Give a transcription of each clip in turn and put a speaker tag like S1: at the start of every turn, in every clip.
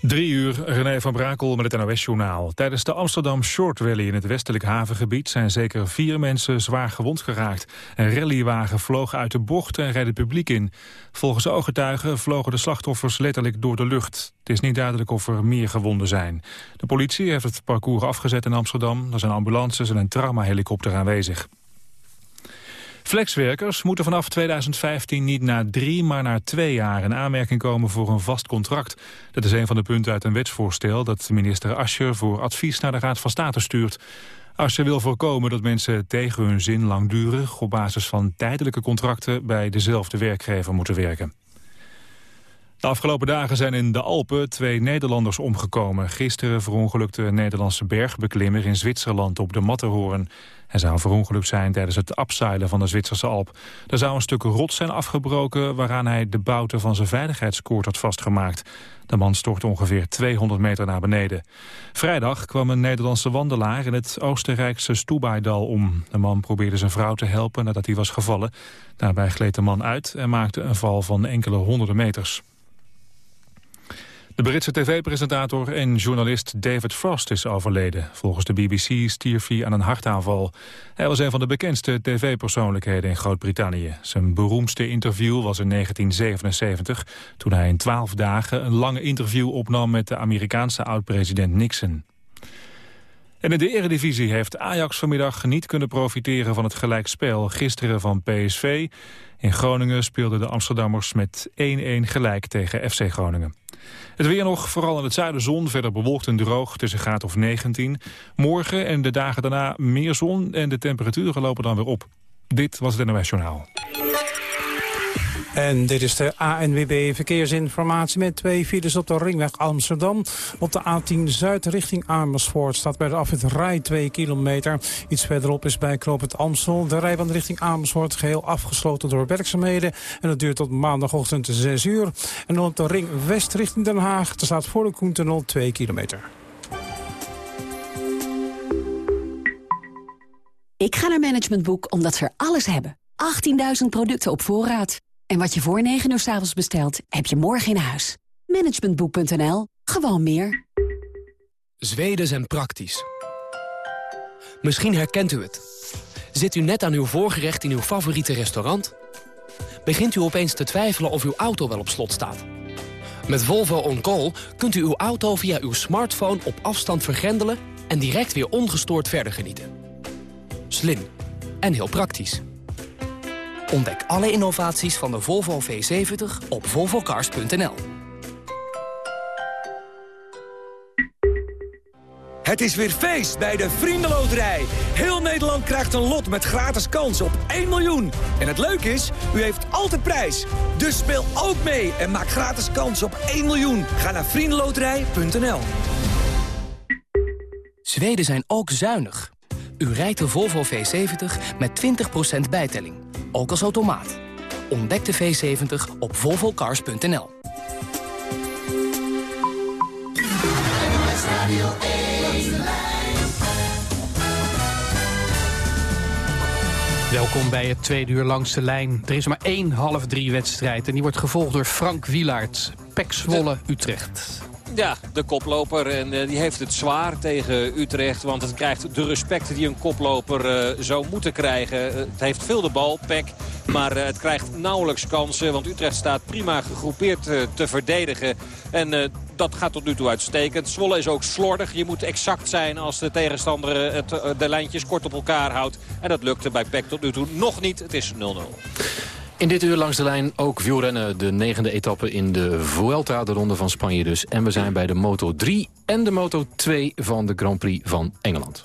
S1: Drie uur, René van Brakel met het NOS-journaal. Tijdens de Amsterdam Short Rally in het westelijk havengebied... zijn zeker vier mensen zwaar gewond geraakt. Een rallywagen vloog uit de bocht en reed het publiek in. Volgens ooggetuigen vlogen de slachtoffers letterlijk door de lucht. Het is niet duidelijk of er meer gewonden zijn. De politie heeft het parcours afgezet in Amsterdam. Er zijn ambulances en een traumahelikopter aanwezig. Flexwerkers moeten vanaf 2015 niet na drie, maar na twee jaar in aanmerking komen voor een vast contract. Dat is een van de punten uit een wetsvoorstel dat minister Ascher voor advies naar de Raad van State stuurt. Ascher wil voorkomen dat mensen tegen hun zin langdurig op basis van tijdelijke contracten bij dezelfde werkgever moeten werken. De afgelopen dagen zijn in de Alpen twee Nederlanders omgekomen. Gisteren verongelukte een Nederlandse bergbeklimmer in Zwitserland op de Matterhorn. Hij zou verongelukt zijn tijdens het abseilen van de Zwitserse Alp. Er zou een stuk rots zijn afgebroken waaraan hij de bouten van zijn veiligheidskoord had vastgemaakt. De man stort ongeveer 200 meter naar beneden. Vrijdag kwam een Nederlandse wandelaar in het Oostenrijkse Stoebaidal om. De man probeerde zijn vrouw te helpen nadat hij was gevallen. Daarbij gleed de man uit en maakte een val van enkele honderden meters. De Britse tv-presentator en journalist David Frost is overleden. Volgens de BBC stierf hij aan een hartaanval. Hij was een van de bekendste tv-persoonlijkheden in Groot-Brittannië. Zijn beroemdste interview was in 1977... toen hij in twaalf dagen een lange interview opnam... met de Amerikaanse oud-president Nixon. En in de eredivisie heeft Ajax vanmiddag niet kunnen profiteren van het gelijkspel gisteren van PSV. In Groningen speelden de Amsterdammers met 1-1 gelijk tegen FC Groningen. Het weer nog, vooral in het zuiden zon, verder bewolkt en droog tussen graad of 19. Morgen en de dagen daarna meer zon en de temperaturen lopen dan weer op. Dit was het NOS Journaal.
S2: En dit is de ANWB Verkeersinformatie met twee files op de ringweg Amsterdam. Op de A10 Zuid richting Amersfoort staat bij de afwit Rij 2 kilometer. Iets verderop is bij Knoop het Amstel. De rijbaan richting Amersfoort geheel afgesloten door werkzaamheden. En dat duurt tot maandagochtend 6 uur. En dan op de ring West richting Den Haag. Er staat voor de Koentunnel 2 kilometer.
S3: Ik ga naar Management Boek omdat ze alles hebben. 18.000 producten op voorraad. En wat je voor 9 uur s avonds bestelt, heb je morgen in huis. Managementboek.nl. Gewoon meer.
S4: Zweden zijn praktisch. Misschien herkent u het. Zit u net aan uw voorgerecht in uw favoriete restaurant? Begint u opeens te twijfelen of uw auto wel op slot staat? Met Volvo On Call kunt u uw auto via uw smartphone op afstand vergrendelen... en direct weer ongestoord verder genieten. Slim en heel praktisch. Ontdek alle innovaties van de Volvo V70 op volvocars.nl.
S5: Het is weer feest bij de Vriendenloterij. Heel Nederland krijgt een lot met gratis kans op 1 miljoen. En het leuke is, u heeft altijd prijs. Dus speel ook mee en maak gratis kans op 1 miljoen. Ga naar vriendenloterij.nl.
S4: Zweden zijn ook zuinig. U rijdt de Volvo V70 met 20% bijtelling ook als automaat. Ontdek de V70 op volvocars.nl.
S6: Welkom bij het tweede uur langs de lijn. Er is maar één half drie wedstrijd en die wordt gevolgd door Frank Wielaert. Pek Zwolle, Utrecht.
S7: Ja, de koploper. En uh, die heeft het zwaar tegen Utrecht. Want het krijgt de respect die een koploper uh, zou moeten krijgen. Uh, het heeft veel de bal, Pek. Maar het krijgt nauwelijks kansen. Want Utrecht staat prima gegroepeerd te verdedigen. En dat gaat tot nu toe uitstekend. Zwolle is ook slordig. Je moet exact zijn als de tegenstander het, de lijntjes kort op elkaar houdt. En dat lukte bij Pek tot nu toe nog niet. Het is 0-0.
S8: In dit uur langs de lijn ook wielrennen. De negende etappe in de Vuelta, de ronde van Spanje dus. En we zijn bij de Moto 3 en de Moto 2 van de Grand Prix van Engeland.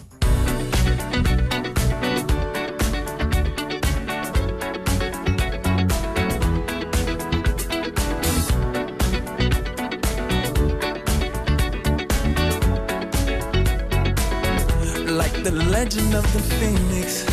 S9: Like the legend of the phoenix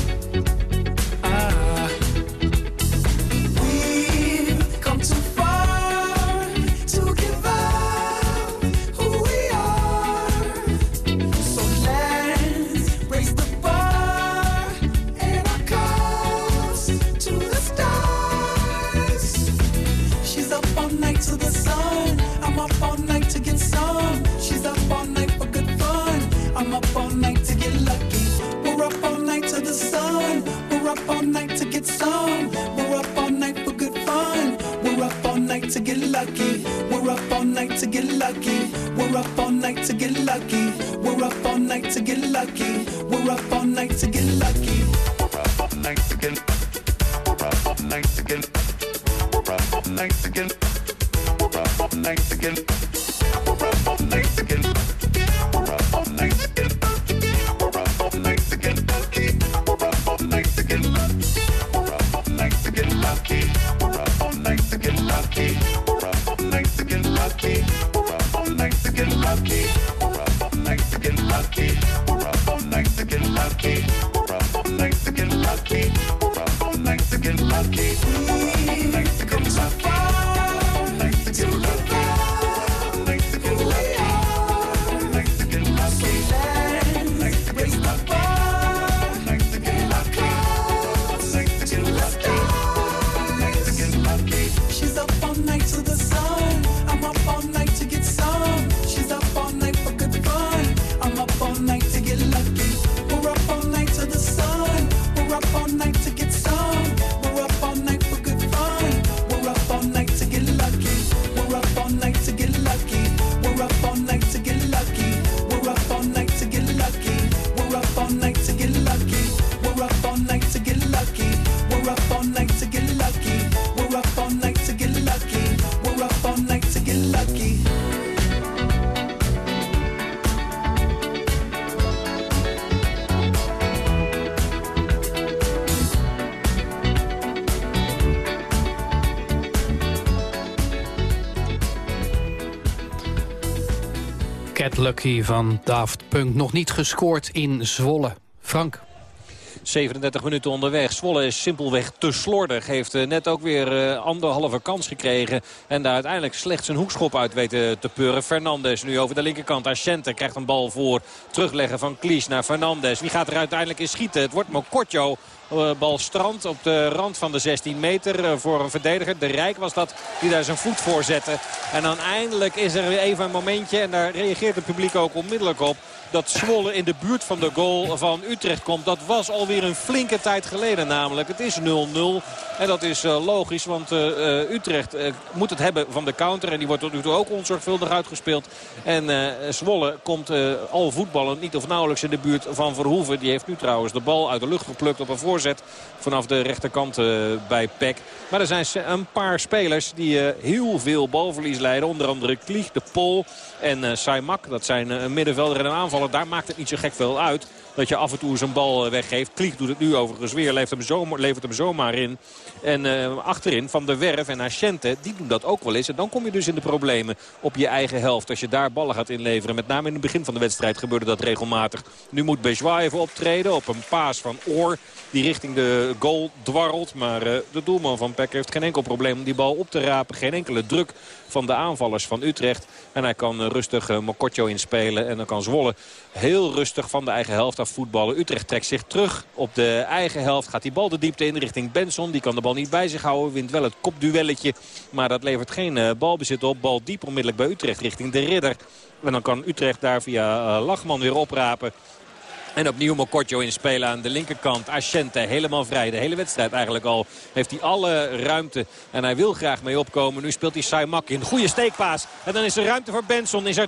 S9: She's a Lucky
S6: van Daft Punk. Nog niet gescoord in Zwolle. Frank.
S7: 37 minuten onderweg. Zwolle is simpelweg te slordig. Heeft eh, net ook weer eh, anderhalve kans gekregen. En daar uiteindelijk slechts een hoekschop uit weten te peuren. Fernandes nu over de linkerkant. Ascente krijgt een bal voor. Terugleggen van Klies naar Fernandes. Wie gaat er uiteindelijk in schieten? Het wordt Mokotjo. Eh, Bal strand op de rand van de 16 meter eh, voor een verdediger. De Rijk was dat die daar zijn voet voor zette. En dan eindelijk is er even een momentje. En daar reageert het publiek ook onmiddellijk op dat Zwolle in de buurt van de goal van Utrecht komt. Dat was alweer een flinke tijd geleden namelijk. Het is 0-0 en dat is uh, logisch, want uh, uh, Utrecht moet het hebben van de counter. En die wordt tot nu toe ook onzorgvuldig uitgespeeld. En Zwolle komt al voetballen niet of nauwelijks in de buurt van Verhoeven. Die heeft nu trouwens de bal uit de lucht geplukt op een voorzet vanaf de rechterkant bij Peck. Maar er zijn een paar spelers die heel veel balverlies leiden. Onder andere Klieg, de Pol en Saimak. Dat zijn een middenvelder en een Daar maakt het niet zo gek veel uit dat je af en toe zijn bal weggeeft. Klieg doet het nu overigens weer. Levert hem, zomaar, levert hem in. En uh, achterin Van der Werf en Asciente, die doen dat ook wel eens. En dan kom je dus in de problemen op je eigen helft. Als je daar ballen gaat inleveren. Met name in het begin van de wedstrijd gebeurde dat regelmatig. Nu moet Bejois even optreden op een paas van Oor. Die richting de goal dwarrelt. Maar uh, de doelman van Peck heeft geen enkel probleem om die bal op te rapen. Geen enkele druk van de aanvallers van Utrecht. En hij kan rustig uh, inspelen. En dan kan Zwolle heel rustig van de eigen helft af voetballen. Utrecht trekt zich terug op de eigen helft. Gaat die bal de diepte in richting Benson. Die kan de bal niet bij zich houden. Wint wel het kopduelletje. Maar dat levert geen uh, balbezit op. Bal diep onmiddellijk bij Utrecht richting de Ridder. En dan kan Utrecht daar via uh, Lachman weer oprapen. En opnieuw Mokotjo inspelen aan de linkerkant. Ascente helemaal vrij. De hele wedstrijd eigenlijk al heeft hij alle ruimte. En hij wil graag mee opkomen. Nu speelt hij Saimak in. Goede steekpaas. En dan is er ruimte voor Benson. Is er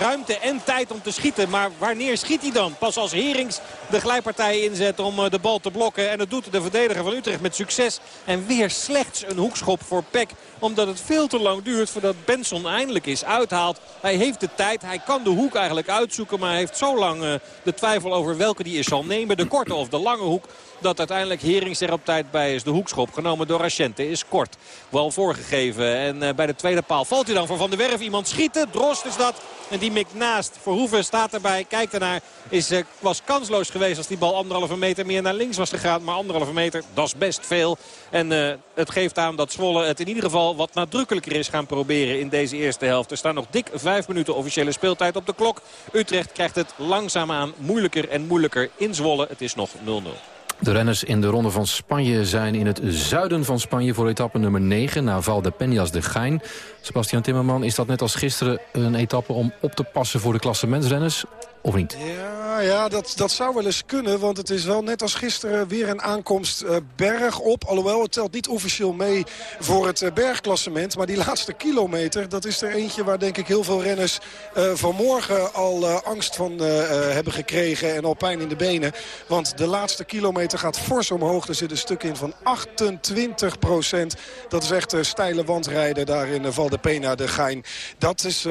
S7: ruimte en tijd om te schieten. Maar wanneer schiet hij dan? Pas als Herings de glijpartij inzet om de bal te blokken. En dat doet de verdediger van Utrecht met succes. En weer slechts een hoekschop voor Peck. Omdat het veel te lang duurt voordat Benson eindelijk is uithaalt. Hij heeft de tijd. Hij kan de hoek eigenlijk uitzoeken. Maar hij heeft zo lang de twijfel over welke die is zal nemen. De korte of de lange hoek. Dat uiteindelijk Herings er op tijd bij is. De hoekschop genomen door Rachente is kort. Wel voorgegeven. En eh, bij de tweede paal valt hij dan voor Van der Werf. Iemand schieten. Drost is dat. En die mikt naast. Verhoeven staat erbij. Kijkt ernaar. Is, eh, was kansloos geweest als die bal anderhalve meter meer naar links was gegaan. Maar anderhalve meter, dat is best veel. En eh, het geeft aan dat Zwolle het in ieder geval wat nadrukkelijker is gaan proberen in deze eerste helft. Er staan nog dik vijf minuten officiële speeltijd op de klok. Utrecht krijgt het langzaamaan moeilijker en moeilijker in Zwolle. Het is nog 0-0.
S8: De renners in de Ronde van Spanje zijn in het zuiden van Spanje... voor etappe nummer 9 naar Val de Peñas de Gein. Sebastian Timmerman, is dat net als gisteren een etappe... om op te passen voor de klassementsrenners, niet?
S10: Ja, ja dat, dat zou wel eens kunnen. Want het is wel net als gisteren weer een aankomst uh, berg op. Alhoewel, het telt niet officieel mee voor het uh, bergklassement. Maar die laatste kilometer, dat is er eentje waar denk ik heel veel renners uh, vanmorgen al angst van hebben gekregen. En al pijn in de benen. Want de laatste kilometer gaat fors omhoog. Er zit een stuk in van 28 procent. Dat is echt steile wandrijden daar in Val de Pena de Gein. Dat is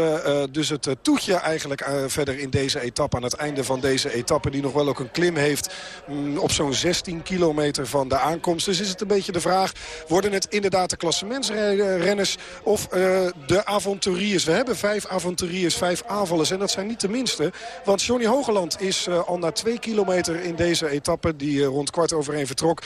S10: dus het toetje eigenlijk verder in deze etappe aan het einde van deze etappe. Die nog wel ook een klim heeft mm, op zo'n 16 kilometer van de aankomst. Dus is het een beetje de vraag, worden het inderdaad de klassementsrenners of uh, de avonturiers? We hebben vijf avonturiers, vijf aanvallers en dat zijn niet de minste. Want Johnny Hogeland is uh, al na twee kilometer in deze etappe, die uh, rond kwart over één vertrok,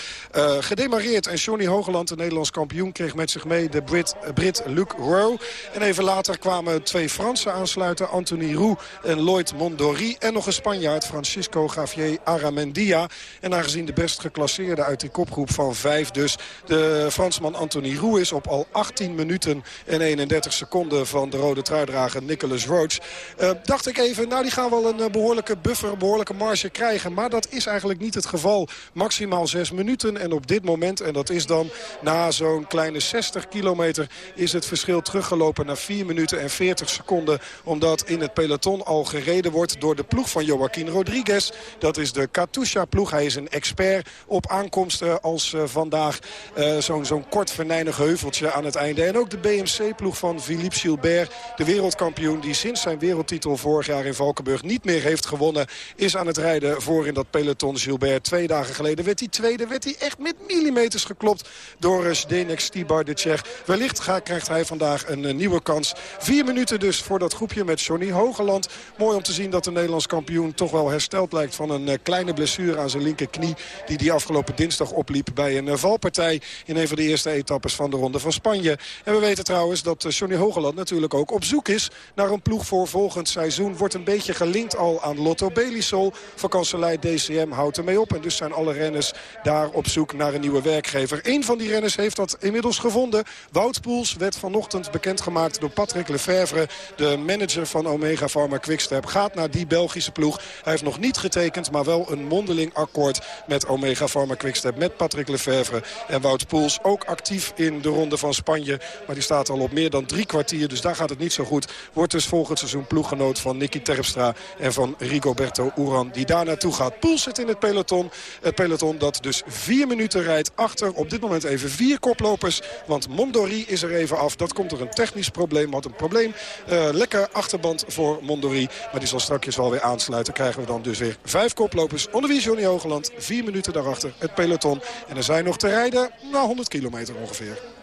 S10: gedemareerd. En Johnny Hogeland, de Nederlands kampioen, kreeg met zich mee de Brit, Brit Luc Rowe. En even later kwamen twee Fransen aansluiten, Anthony Roux en Lloyd Mondori. En nog een Spanjaard, Francisco Javier Aramendia. En aangezien de best geclasseerde uit die kopgroep van vijf... dus de Fransman Anthony Roux is op al 18 minuten en 31 seconden... van de rode truidrager Nicholas Roach. Uh, dacht ik even, nou die gaan wel een behoorlijke buffer, een behoorlijke marge krijgen. Maar dat is eigenlijk niet het geval. Maximaal 6 minuten en op dit moment, en dat is dan na zo'n kleine 60 kilometer... is het verschil teruggelopen naar 4 minuten en 40 seconden. Omdat in het peloton al gereden wordt door de ploeg van Joaquin Rodriguez. Dat is de Katusha-ploeg. Hij is een expert op aankomsten als uh, vandaag uh, zo'n zo'n kort venijnig heuveltje aan het einde. En ook de BMC-ploeg van Philippe Gilbert, de wereldkampioen... die sinds zijn wereldtitel vorig jaar in Valkenburg niet meer heeft gewonnen... is aan het rijden voor in dat peloton Gilbert. Twee dagen geleden werd hij tweede, werd hij echt met millimeters geklopt... door uh, Zdenek Stibar, de Tsjech. Wellicht gaat, krijgt hij vandaag een nieuwe kans. Vier minuten dus voor dat groepje met Johnny Hogeland. Mooi om te zien dat de Nederlands kampioen toch wel hersteld lijkt van een uh, kleine blessure aan zijn linkerknie. Die die afgelopen dinsdag opliep bij een uh, valpartij in een van de eerste etappes van de Ronde van Spanje. En we weten trouwens dat uh, Johnny Hogeland natuurlijk ook op zoek is naar een ploeg voor volgend seizoen. Wordt een beetje gelinkt al aan Lotto Belisol. Vakantselij DCM houdt ermee op. En dus zijn alle renners daar op zoek naar een nieuwe werkgever. Eén van die renners heeft dat inmiddels gevonden. Wout Poels werd vanochtend bekendgemaakt door Patrick Lefevre. De manager van Omega Pharma Quickstep gaat naar die Belgische ploeg. Hij heeft nog niet getekend, maar wel een mondeling akkoord met Omega Pharma Quickstep. Met Patrick Lefevre en Wout Poels. Ook actief in de ronde van Spanje. Maar die staat al op meer dan drie kwartier, dus daar gaat het niet zo goed. Wordt dus volgend seizoen ploeggenoot van Nicky Terpstra en van Rigoberto Uran. Die daar naartoe gaat. Poels zit in het peloton. Het peloton dat dus vier minuten rijdt achter. Op dit moment even vier koplopers. Want Mondori is er even af. Dat komt er een technisch probleem. Wat een probleem. Uh, lekker achterband voor Mondori. Maar die zal straks wel weer aansluiten. Krijgen we dan dus weer vijf koplopers. Onder wie Johnny Hogeland. Vier minuten daarachter het peloton. En er zijn nog te rijden. Nou, 100 kilometer ongeveer.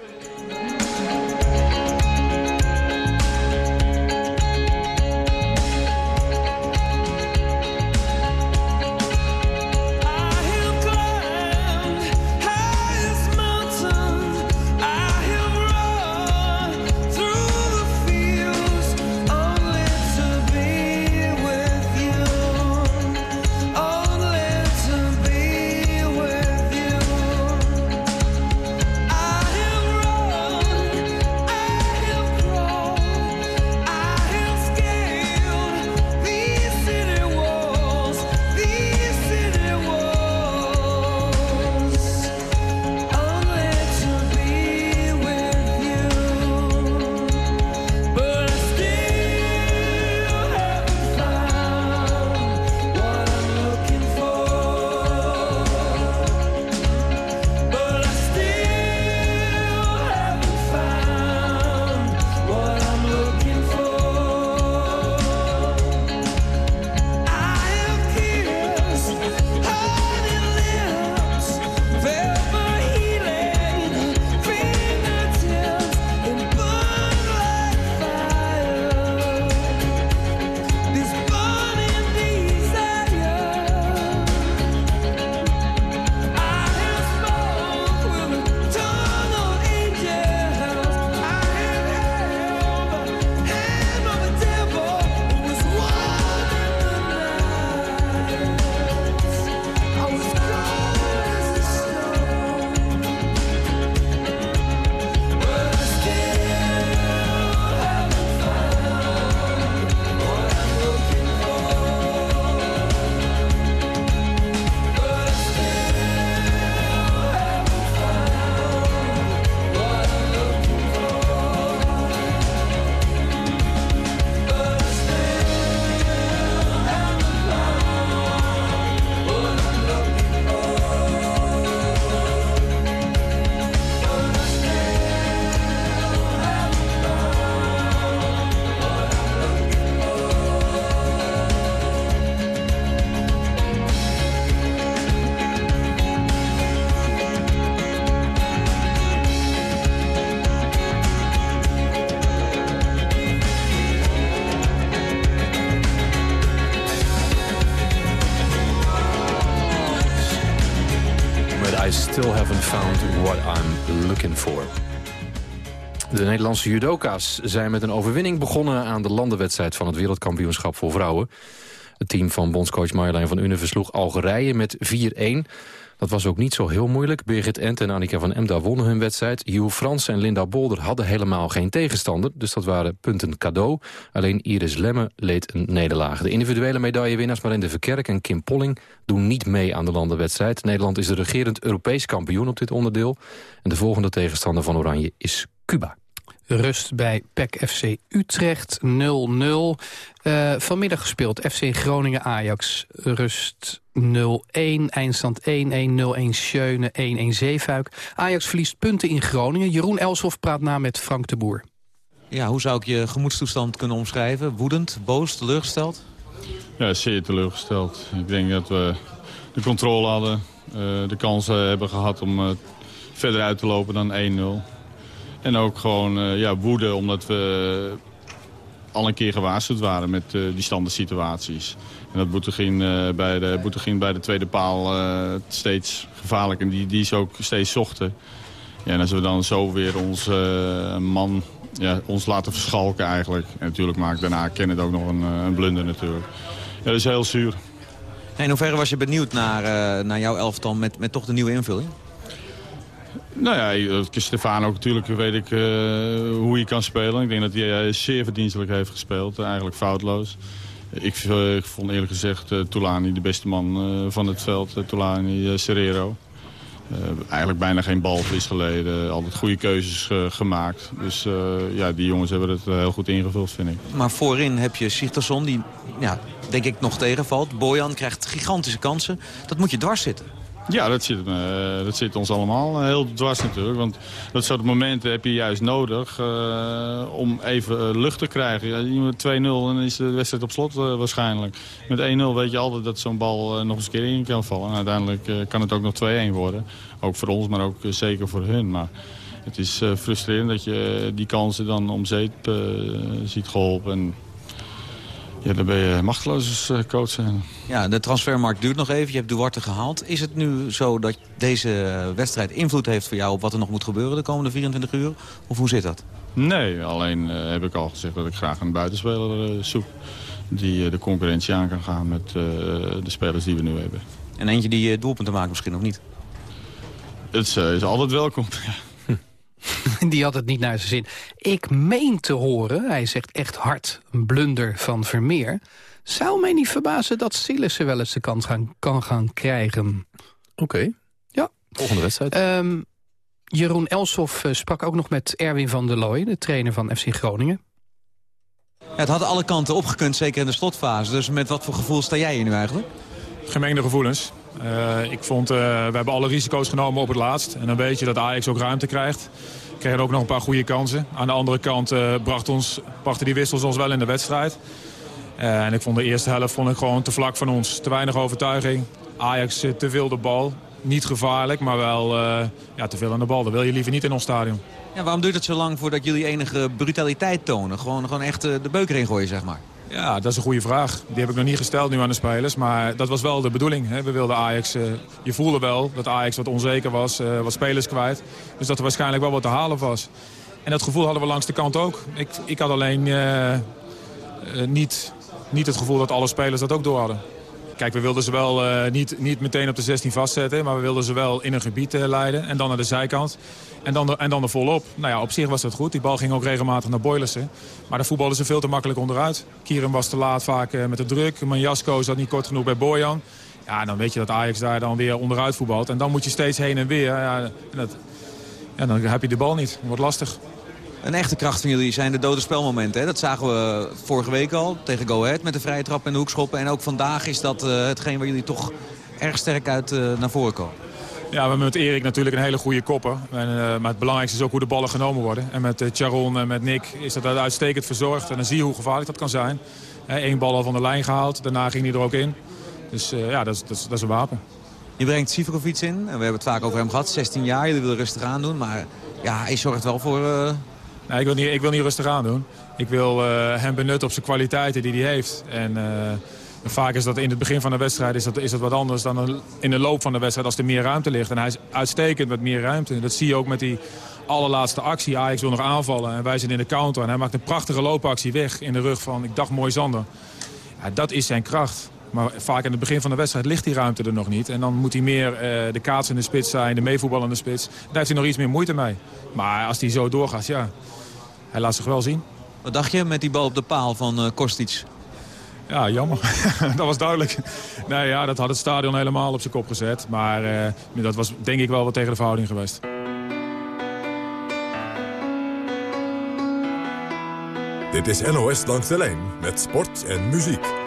S8: Found what I'm looking for. De Nederlandse judoka's zijn met een overwinning begonnen... aan de landenwedstrijd van het wereldkampioenschap voor vrouwen. Het team van bondscoach Marjolein van Unen versloeg Algerije met 4-1. Dat was ook niet zo heel moeilijk. Birgit Ent en Annika van Emda wonnen hun wedstrijd. Hugh Frans en Linda Bolder hadden helemaal geen tegenstander. Dus dat waren punten cadeau. Alleen Iris Lemme leed een nederlaag. De individuele medaillewinnaars Marinde Verkerk en Kim Polling... doen niet mee aan de landenwedstrijd. Nederland is de regerend Europees kampioen op dit onderdeel. En de volgende tegenstander van Oranje is Cuba.
S6: Rust bij PEC FC Utrecht 0-0. Uh, vanmiddag gespeeld FC Groningen Ajax. Rust 0-1, eindstand 1-1, 0-1 Schöne, 1-1 Zeefuik. Ajax verliest punten in Groningen. Jeroen Elshoff praat na met Frank de Boer.
S11: Ja, hoe zou ik je gemoedstoestand kunnen omschrijven? Woedend, boos, teleurgesteld?
S12: Ja, zeer teleurgesteld. Ik denk dat we de controle hadden, uh, de kansen hebben gehad om uh, verder uit te lopen dan 1-0. En ook gewoon uh, ja, woede, omdat we al een keer gewaarschuwd waren met uh, die standaard situaties. En dat Boetegien, uh, bij, de, bij de tweede paal steeds gevaarlijk en die, die ze ook steeds zochten. Ja, en als we dan zo weer ons man ja, ons laten verschalken eigenlijk. En natuurlijk maakt daarna Kenneth ook nog een, een blunder natuurlijk. Ja, dat is heel zuur.
S11: In hoeverre was je benieuwd naar, naar jouw elftal met, met toch de nieuwe invulling?
S12: Nou ja, Stefano natuurlijk weet ik uh, hoe hij kan spelen. Ik denk dat hij uh, zeer verdienstelijk heeft gespeeld, uh, eigenlijk foutloos. Ik, vond eerlijk gezegd Tulani de beste man van het veld, Tulani Serrero. eigenlijk bijna geen balverlies geleden, altijd goede keuzes gemaakt. Dus ja, die jongens hebben het heel goed ingevuld, vind ik.
S11: Maar voorin heb je Sigtersson, die ja, denk ik nog tegenvalt. Bojan krijgt gigantische kansen. Dat moet je dwars zitten.
S12: Ja, dat zit, uh, dat zit ons allemaal heel dwars natuurlijk. Want dat soort momenten heb je juist nodig uh, om even lucht te krijgen. Ja, 2-0 en dan is de wedstrijd op slot waarschijnlijk. Met 1-0 weet je altijd dat zo'n bal nog eens een keer in kan vallen. En uiteindelijk kan het ook nog 2-1 worden. Ook voor ons, maar ook zeker voor hun. Maar het is frustrerend dat je die kansen dan om zeep ziet geholpen. En, ja, dan ben je machteloos als coach.
S11: Ja, de transfermarkt duurt nog even. Je hebt Duarte gehaald. Is het nu zo dat deze wedstrijd invloed heeft voor jou... op wat er nog moet gebeuren de komende 24 uur? Of hoe zit dat?
S12: Nee, alleen uh, heb ik al gezegd dat ik graag een buitenspeler uh, zoek... die uh, de concurrentie aan kan gaan met de spelers die we nu hebben.
S11: En eentje die doelpunten maakt misschien nog niet?
S12: Het is, is altijd welkom,
S6: Die had het niet naar zijn zin. Ik meen te horen, hij zegt echt hard, een blunder van Vermeer. Zou mij niet verbazen dat Sillissen wel eens de kans gaan, kan gaan krijgen.
S8: Oké. Okay.
S6: Ja.
S8: Volgende wedstrijd.
S6: Um, Jeroen Elsoff uh, sprak ook nog met Erwin van der Looy, de trainer van FC Groningen.
S11: Ja, het had alle kanten opgekund, zeker in de slotfase. Dus met wat voor gevoel sta jij hier nu eigenlijk?
S13: Gemengde gevoelens. Uh, ik vond, uh, we hebben alle risico's genomen op het laatst. En dan weet je dat Ajax ook ruimte krijgt. We kregen ook nog een paar goede kansen. Aan de andere kant uh, bracht ons, brachten die wissels ons wel in de wedstrijd. en ik vond de eerste helft vond ik gewoon te vlak van ons. Te weinig overtuiging. Ajax te veel de bal. Niet gevaarlijk, maar wel ja, te veel aan de bal. Dat wil je liever niet in ons stadion.
S11: Ja, waarom duurt het zo lang voordat jullie enige brutaliteit tonen? Gewoon, gewoon echt de beuk erin gooien, zeg maar.
S13: Ja, dat is een goede vraag. Die heb ik nog niet gesteld nu aan de spelers. Maar dat was wel de bedoeling. Hè. We wilden Ajax... Uh, je voelde wel dat Ajax wat onzeker was. Uh, wat spelers kwijt. Dus dat er waarschijnlijk wel wat te halen was. En dat gevoel hadden we langs de kant ook. Ik, ik had alleen uh, niet, niet het gevoel dat alle spelers dat ook door hadden. Kijk, we wilden ze wel uh, niet, niet meteen op de 16 vastzetten. Maar we wilden ze wel in een gebied uh, leiden. En dan naar de zijkant. En dan, de, en dan er volop. Nou ja, op zich was dat goed. Die bal ging ook regelmatig naar Boylissen. Maar de voetballen ze veel te makkelijk onderuit. Kieran was te laat vaak uh, met de druk. Manjasko zat niet kort genoeg bij Bojan. Ja, dan weet je dat Ajax daar dan weer onderuit voetbalt. En dan moet je steeds heen en weer. Ja, en dat, dan heb je de bal niet. wordt lastig.
S11: Een echte kracht van jullie zijn de dode spelmomenten. Hè? Dat zagen we vorige week al tegen Go Ahead met de vrije trap en de hoekschoppen. En ook vandaag is dat uh, hetgeen waar jullie toch erg sterk uit uh, naar voren komen.
S13: Ja, we hebben met Erik natuurlijk een hele goede kopper. En, uh, maar het belangrijkste is ook hoe de ballen genomen worden. En met Charon en met Nick is dat uitstekend verzorgd. En dan zie je hoe gevaarlijk dat kan zijn. Eén bal al van de lijn gehaald, daarna ging hij er ook in. Dus ja, dat is, dat, is, dat is een wapen.
S11: Je brengt Sivkovic in. En we hebben het vaak over hem gehad. 16 jaar, jullie willen rustig aan doen. Maar ja, hij zorgt wel voor
S13: Nee, ik, wil niet, ik wil niet rustig aan doen. Ik wil uh, hem benutten op zijn kwaliteiten die hij heeft. En En vaak is dat in het begin van de wedstrijd is dat, is dat wat anders dan in de loop van de wedstrijd als er meer ruimte ligt. En hij is uitstekend met meer ruimte. Dat zie je ook met die allerlaatste actie. Ajax wil nog aanvallen en wij zijn in de counter. En hij maakt een prachtige loopactie weg in de rug van, ik dacht, mooi Zander. Ja, dat is zijn kracht. Maar vaak in het begin van de wedstrijd ligt die ruimte er nog niet. En dan moet hij meer eh, de kaats in de spits zijn, de meevoetballende spits. Daar heeft hij nog iets meer moeite mee. Maar als hij zo doorgaat, ja, hij laat zich wel zien.
S11: Wat dacht je met die bal op de paal van eh, Kostic?
S13: Ja, jammer. dat was duidelijk. Nee, ja, dat had het stadion helemaal op zijn kop gezet. Maar eh, dat was denk ik wel wat tegen de verhouding geweest.
S14: Dit is NOS Langs de Lijn met sport en muziek.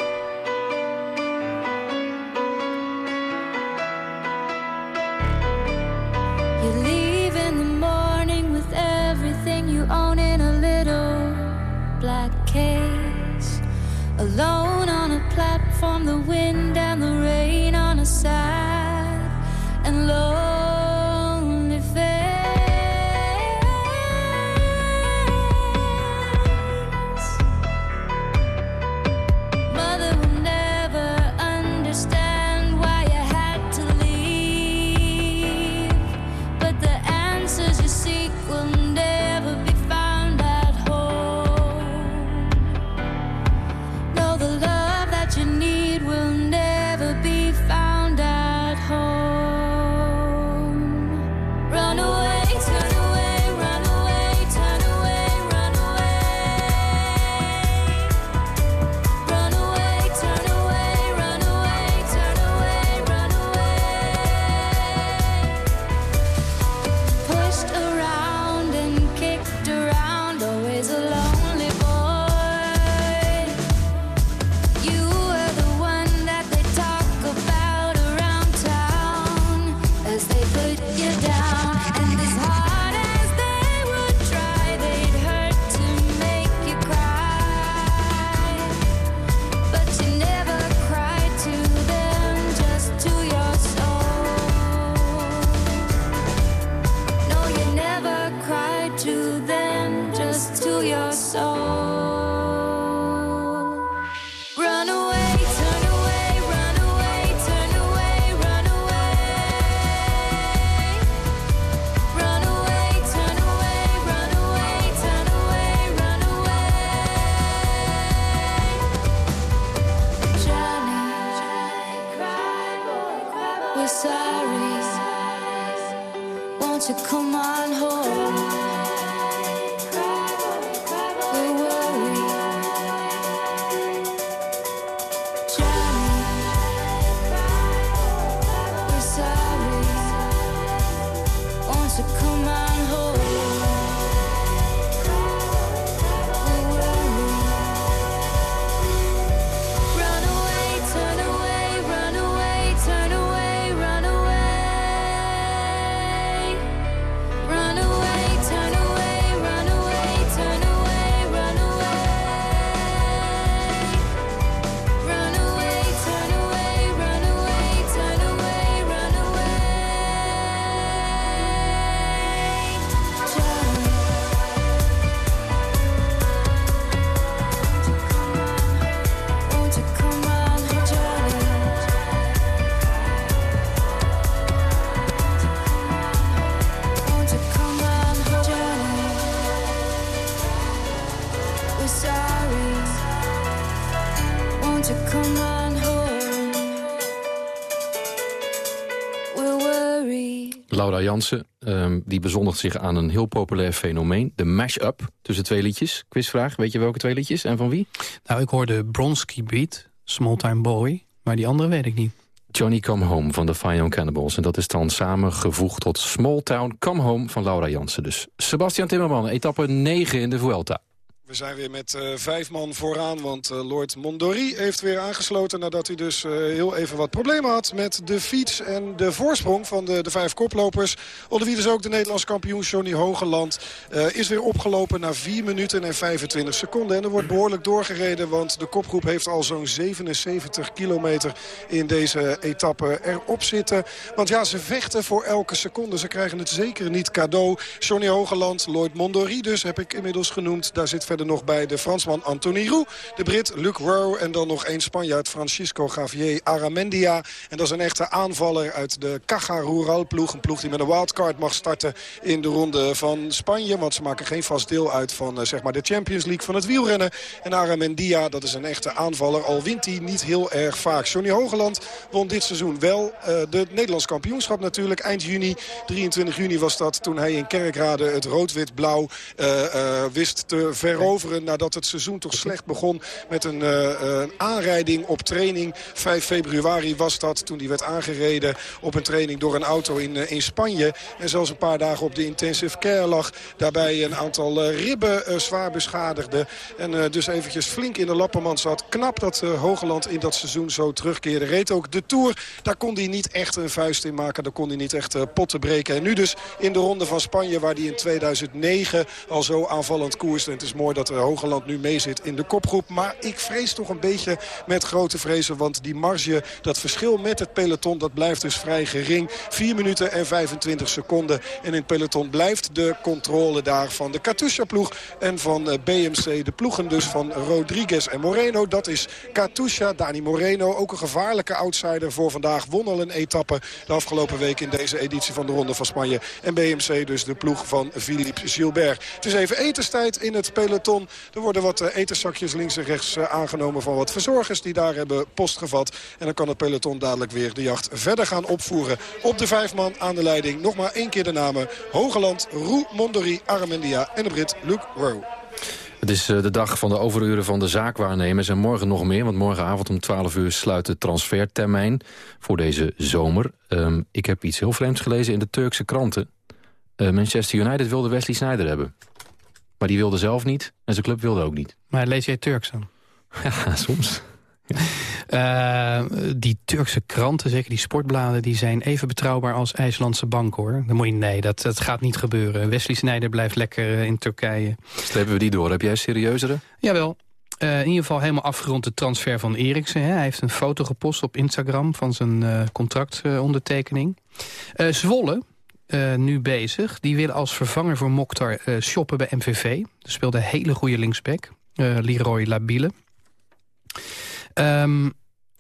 S8: Jansen, ehm, die bezondigt zich aan een heel populair fenomeen. De mash-up tussen twee liedjes. Quizvraag, weet je welke twee liedjes en van wie?
S6: Nou, ik hoorde Bronski Beat, Small Time Boy. Maar die andere weet ik niet.
S8: Johnny Come Home van de Fine Cannibals. En dat is dan samengevoegd tot Small Town Come Home van Laura Jansen. Dus Sebastian Timmerman, etappe 9 in de Vuelta.
S10: We zijn weer met eh, vijf man vooraan, want eh, Lord Mondori heeft weer aangesloten... nadat hij dus eh, heel even wat problemen had met de fiets en de voorsprong van de, de vijf koplopers. Onder wie dus ook de Nederlands kampioen Johnny Hogeland is weer opgelopen na 4 minuten en 25 seconden. En er wordt behoorlijk doorgereden, want de kopgroep heeft al zo'n 77 kilometer in deze etappe erop zitten. Want ja, ze vechten voor elke seconde. Ze krijgen het zeker niet cadeau. Johnny Hogeland, Lloyd Mondori dus, heb ik inmiddels genoemd. Daar zit nog bij de Fransman Anthony Roux. De Brit Luc Rowe en dan nog één Spanjaard Francisco Javier Aramendia. En dat is een echte aanvaller uit de Caja Rural ploeg. Een ploeg die met een wildcard mag starten in de ronde van Spanje. Want ze maken geen vast deel uit van eh, zeg maar de Champions League van het wielrennen. En Aramendia, dat is een echte aanvaller. Al wint hij niet heel erg vaak. Johnny Hogeland won dit seizoen wel uh, de Nederlands kampioenschap natuurlijk. Eind juni, 23 juni was dat toen hij in Kerkrade het rood-wit-blauw uh, wist te Nadat het seizoen toch slecht begon met een, een aanrijding op training. 5 februari was dat toen hij werd aangereden op een training door een auto in, in Spanje. En zelfs een paar dagen op de intensive care lag. Daarbij een aantal ribben zwaar beschadigde. En dus eventjes flink in de lapperman zat. Knap dat Hogeland in dat seizoen zo terugkeerde. Reed ook de Tour. Daar kon hij niet echt een vuist in maken. Daar kon hij niet echt potten breken. En nu dus in de ronde van Spanje waar hij in 2009 al zo aanvallend koerste. En het is mooi dat uh, Hogeland nu mee zit in de kopgroep. Maar ik vrees toch een beetje met grote vrezen. Want die marge, dat verschil met het peloton, dat blijft dus vrij gering. 4 minuten en 25 seconden. En in het peloton blijft de controle daar van de Katusha-ploeg. En van uh, BMC, de ploegen dus van Rodriguez en Moreno. Dat is Katusha, Dani Moreno, ook een gevaarlijke outsider voor vandaag. Won al een etappe de afgelopen week in deze editie van de Ronde van Spanje. En BMC dus de ploeg van Philippe Gilbert. Het is even etenstijd in het peloton. Er worden wat etenzakjes links en rechts aangenomen van wat verzorgers die daar hebben postgevat. En dan kan het peloton dadelijk weer de jacht verder gaan opvoeren. Op de vijf man aan de leiding. Nog maar één keer de namen. Hogeland, Roux, Mondori, Armendia en de Brit Luc Rowe.
S8: Het is de dag van de overuren van de zaakwaarnemers en morgen nog meer. Want morgenavond om 12 uur sluit de transfertermijn voor deze zomer. Um, ik heb iets heel vreemds gelezen in de Turkse kranten. Manchester United wilde Wesley Sneijder hebben. Maar die wilde zelf niet en zijn club wilde ook niet.
S6: Maar lees jij Turks dan?
S8: Ja, soms.
S6: Uh, die Turkse kranten, zeker die sportbladen... die zijn even betrouwbaar als IJslandse bank, hoor. Dan moet je, nee, dat, dat gaat niet gebeuren. Wesley Sneijder blijft lekker in Turkije.
S8: Strepen we die door? Heb jij serieuzere?
S6: Jawel. Uh, in ieder geval helemaal afgerond de transfer van Eriksen. Hè. Hij heeft een foto gepost op Instagram van zijn uh, contractondertekening. Zwolle, nu bezig, die willen als vervanger voor Mokhtar shoppen bij MVV. Er speelde een hele goede linksback, Leroy Labille. Um,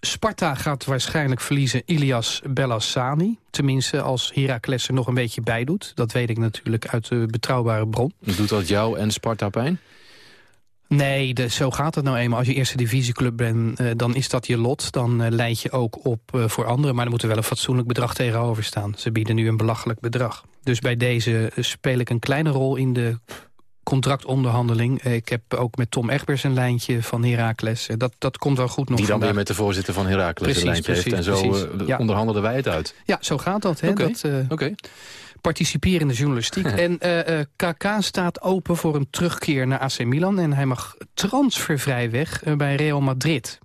S6: Sparta gaat waarschijnlijk verliezen Ilias Bellassani. Tenminste, als Heracles er nog een beetje bij doet. Dat weet ik natuurlijk uit de betrouwbare bron.
S8: Doet dat jou en Sparta pijn?
S6: Nee, de, zo gaat het nou eenmaal. Als je eerste divisieclub bent, uh, dan is dat je lot. Dan uh, leid je ook op uh, voor anderen. Maar er moet er wel een fatsoenlijk bedrag tegenover staan. Ze bieden nu een belachelijk bedrag. Dus bij deze speel ik een kleine rol in de contractonderhandeling. Ik heb ook met Tom Egbers een lijntje van Heracles. Dat, dat komt wel goed nog
S8: Die dan
S6: vandaag.
S8: weer met de voorzitter van Heracles
S6: precies,
S8: een lijntje
S6: precies,
S8: heeft. En zo
S6: precies. ja.
S8: onderhandelen wij het uit.
S6: Ja, zo gaat dat. Hè?
S8: Oké,
S6: dat uh,
S8: okay.
S6: Participerende journalistiek. en uh, KK staat open voor een terugkeer naar AC Milan. En hij mag transfervrij weg bij Real Madrid.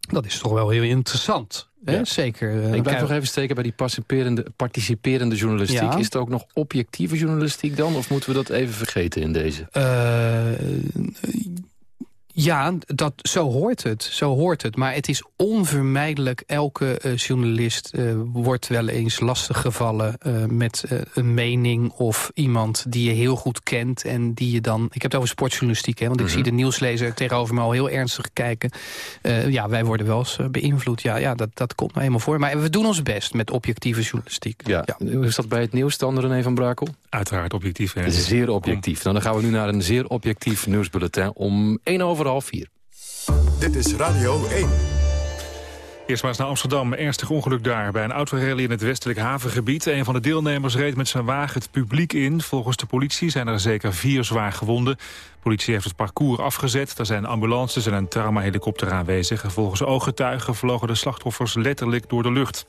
S6: Dat is toch wel heel interessant. Ja. Zeker.
S8: Ik blijf nog even steken bij die participerende, participerende journalistiek. Is het ook nog objectieve journalistiek dan? Of moeten we dat even vergeten in deze?
S6: Ja, dat, zo hoort het. Zo hoort het. Maar het is onvermijdelijk. Elke uh, journalist uh, wordt wel eens lastiggevallen uh, met een mening of iemand die je heel goed kent. En die je dan... Ik heb het over sportjournalistiek, hè, want ik mm -hmm. zie de nieuwslezer tegenover me al heel ernstig kijken. ja, wij worden wel eens beïnvloed. Ja, ja dat, dat komt nou eenmaal voor. Maar we doen ons best met objectieve journalistiek.
S8: Ja. is dat bij het nieuws dan, René van Brakel?
S1: Uiteraard objectief. Hè.
S8: Zeer objectief. Nou, dan gaan we nu naar een zeer objectief nieuwsbulletin om 1 over half vier.
S14: Dit is Radio 1.
S1: Eerst maar eens naar Amsterdam. Ernstig ongeluk daar. Bij een autorally in het westelijk havengebied. Een van de deelnemers reed met zijn wagen het publiek in. Volgens de politie zijn er zeker vier zwaar gewonden. De politie heeft het parcours afgezet. Er zijn ambulances en een traumahelikopter aanwezig. En volgens ooggetuigen vlogen de slachtoffers letterlijk door de lucht.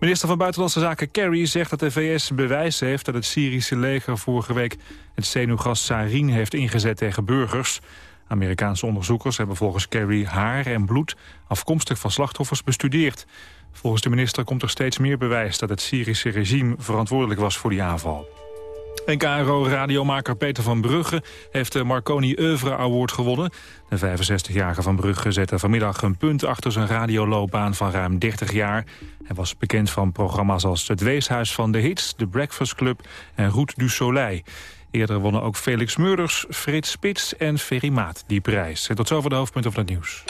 S1: Minister van Buitenlandse Zaken Kerry zegt dat de VS bewijs heeft... dat het Syrische leger vorige week het zenuwgas sarin heeft ingezet tegen burgers... Amerikaanse onderzoekers hebben volgens Kerry haar en bloed afkomstig van slachtoffers bestudeerd. Volgens de minister komt er steeds meer bewijs dat het Syrische regime verantwoordelijk was voor die aanval. En KRO-radiomaker Peter van Brugge heeft de Marconi Oeuvre Award gewonnen. De 65-jarige van Brugge zette vanmiddag een punt achter zijn radioloopbaan van ruim 30 jaar. Hij was bekend van programma's als Het Weeshuis van de Hits, The Breakfast Club en Route du Soleil. Eerder wonnen ook Felix Meurders, Frits Spits en Ferry Maat die prijs. En tot zover de hoofdpunten van het nieuws.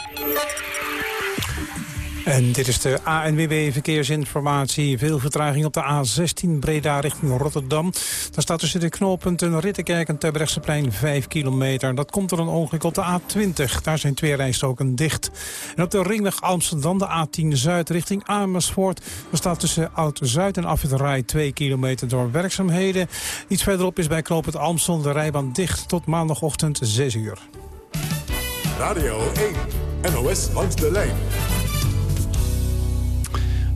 S2: En dit is de ANWB Verkeersinformatie. Veel vertraging op de A16 Breda richting Rotterdam. Daar staat tussen de knooppunten Rittenkerk en Terbrechtseplein 5 kilometer. Dat komt door een ongeluk op de A20. Daar zijn twee rijstroken dicht. En op de ringweg Amsterdam, de A10 Zuid richting Amersfoort. Daar staat tussen Oud-Zuid en Afwit Rij 2 kilometer door werkzaamheden. Iets verderop is bij knooppunt Amstel de rijbaan dicht tot maandagochtend 6 uur.
S14: Radio 1, NOS langs de lijn.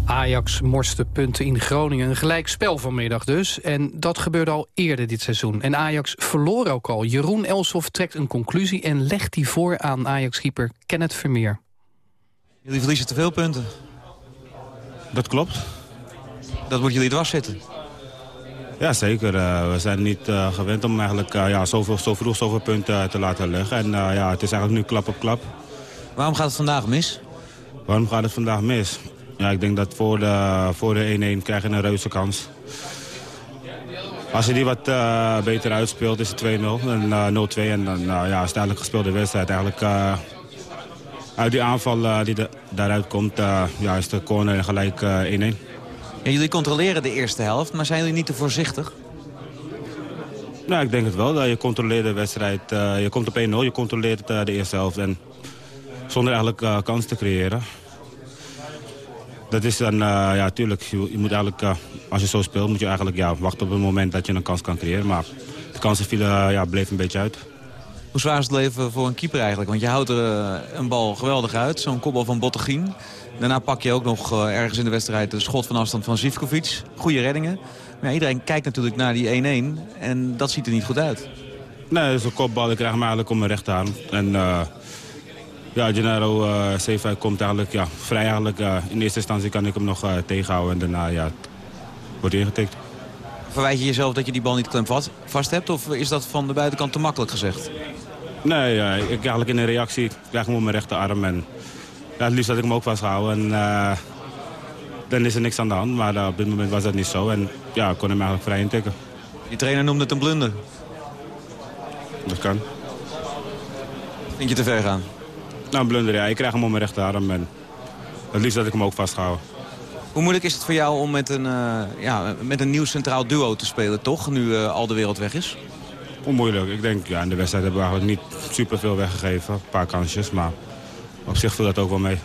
S6: Ajax morste punten in Groningen. Een gelijk spel vanmiddag dus. En dat gebeurde al eerder dit seizoen. En Ajax verloor ook al. Jeroen Elsof trekt een conclusie en legt die voor aan Ajax-keeper Kenneth Vermeer.
S11: Jullie verliezen te veel punten.
S15: Dat klopt.
S11: Dat moet jullie dwars zitten.
S15: Ja, zeker. Eh, we zijn niet eh, gewend om eigenlijk eh, ja, zoveel, zo vroeg zoveel punten te laten liggen. En eh, ja, het is eigenlijk nu klap op klap.
S11: Waarom gaat het vandaag mis?
S15: Waarom gaat het vandaag mis? Ja, ik denk dat voor de, voor de 1-1 krijg je een reuze kans. Als je die wat eh, beter uitspeelt is het 2-0 en eh, 0-2. En dan nou ja, is het eigenlijk gespeelde wedstrijd. Eigenlijk, eh, uit die aanval eh, die daaruit komt, eh, ja, is de corner gelijk eh, 1-1.
S11: Ja, jullie controleren de eerste helft, maar zijn jullie niet te voorzichtig?
S15: Nou, ik denk het wel. Je controleert de wedstrijd. eh, je komt op 1-0, je controleert eh, de eerste helft. En zonder eigenlijk eh, kans te creëren. Dat is dan, eh, ja, tuurlijk. Je, je moet eigenlijk, eh, als je zo speelt, moet je eigenlijk ja, wachten op het moment dat je een kans kan creëren. Maar de kansen vielen, ja, bleven een beetje uit.
S11: Hoe zwaar is het leven voor een keeper eigenlijk? Want je houdt er eh, een bal geweldig uit, zo'n kopbal van Bottegien. Daarna pak je ook nog eh, ergens in de wedstrijd de schot van afstand van Zivkovic. Goede reddingen. Maar ja, iedereen kijkt natuurlijk naar die 1-1 en dat ziet er niet goed uit.
S15: Nee, een kopbal. Ik krijg hem eigenlijk om mijn rechterarm. En eh ja, Gennaro uh, Zeefuik komt eigenlijk ja, vrij. Eigenlijk, eh, in eerste instantie kan ik hem nog eh, tegenhouden. En daarna ja, wordt hij ingetikt.
S11: Verwijt je jezelf dat je die bal niet klem vast, vast hebt? Of is dat van de buitenkant te makkelijk gezegd?
S15: Nee, ja, ik eigenlijk in een reactie krijg hem op mijn rechterarm. En ja, het liefst had ik hem ook vastgehouden. En eh, dan is er niks aan de hand. Maar eh, op dit moment was dat niet zo. En ja, ik kon hem eigenlijk vrij intikken.
S11: Je trainer noemde het een blunder.
S15: Dat kan.
S11: Vind je te ver gaan?
S15: Nou, blunder, ja. Ik krijg hem op mijn rechterarm. En het liefst had ik hem ook vastgehouden.
S11: Hoe moeilijk is het voor jou om met een, eh, ja, met een nieuw centraal duo te spelen, toch? Nu eh, al de wereld weg is.
S15: Onmoeilijk. Ik denk, ja, in de wedstrijd hebben we eigenlijk niet superveel weggegeven. Een paar kansjes, maar op zich viel dat ook wel mee.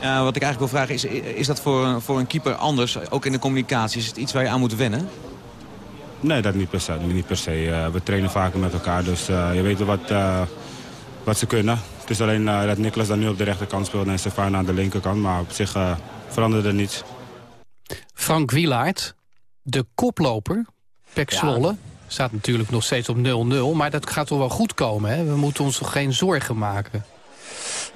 S11: Ja, wat ik eigenlijk wil vragen is, is dat voor, voor een keeper anders? Ook in de communicatie, is het iets waar je aan moet wennen?
S15: Nee, dat niet per se. Niet per se. Eh, we trainen vaker met elkaar, dus je weet wel wat, wat ze kunnen. Het is alleen eh, dat Niklas dan nu op de rechterkant speelt en Stefan aan de linkerkant. Maar op zich uh, veranderde er niets.
S6: Frank Wielaert, de koploper, Pek Zwolle... staat natuurlijk nog steeds op 0-0, maar dat gaat toch wel goed komen. Hè? We moeten ons toch geen zorgen maken.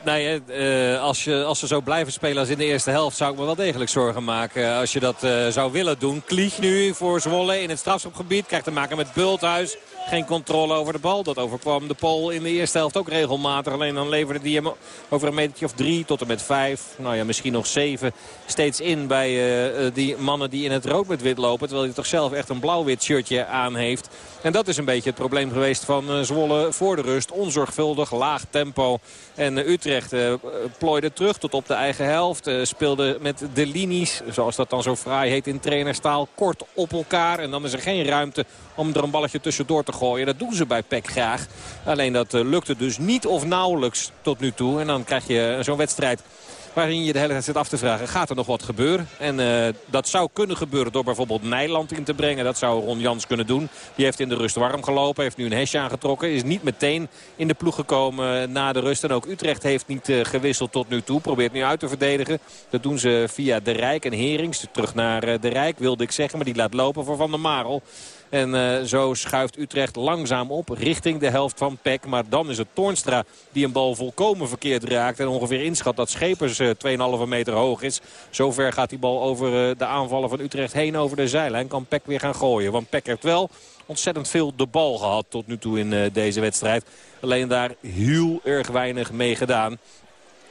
S7: Nee, eh, als, je, als ze zo blijven spelen als in de eerste helft... zou ik me wel degelijk zorgen maken als je dat eh, zou willen doen. Klieg nu voor Zwolle in het strafschopgebied. Krijgt te maken met Bulthuis. Geen controle over de bal. Dat overkwam de Pool in de eerste helft ook regelmatig. Alleen dan leverde die hem over een metertje of drie tot en met vijf. Nou ja, misschien nog zeven. Steeds in bij eh, eh, die mannen die in het rood met wit lopen. Terwijl hij toch zelf echt een blauw-wit shirtje aan heeft. En dat is een beetje het probleem geweest van eh, Zwolle voor de rust. Onzorgvuldig, laag tempo. En Utrecht plooide terug tot op de eigen helft. Speelde met de linies, zoals dat dan zo fraai heet in trainerstaal, kort op elkaar. En dan is er geen ruimte om er een balletje tussendoor te gooien. Dat doen ze bij PEC graag. Alleen dat eh, lukte dus niet of nauwelijks tot nu toe. En dan krijg je zo'n wedstrijd waarin je de hele tijd zit af te vragen, gaat er nog wat gebeuren? En uh, dat zou kunnen gebeuren door bijvoorbeeld Nijland in te brengen. Dat zou Ron Jans kunnen doen. Die heeft in de rust warm gelopen, heeft nu een hesje aangetrokken. Is niet meteen in de ploeg gekomen na de rust. En ook Utrecht heeft niet gewisseld tot nu toe. Probeert nu uit te verdedigen. Dat doen ze via De Rijk en Herings. Terug naar De Rijk wilde ik zeggen, maar die laat lopen voor Van der Marel. En uh, zo schuift Utrecht langzaam op richting de helft van Peck. Maar dan is het Toornstra die een bal volkomen verkeerd raakt. En ongeveer inschat dat Schepers uh, 2,5 meter hoog is. Zover gaat die bal over uh, de aanvallen van Utrecht heen over de zijlijn. Kan Peck weer gaan gooien. Want Peck heeft wel ontzettend veel de bal gehad tot nu toe in deze wedstrijd. Alleen daar heel erg weinig mee gedaan.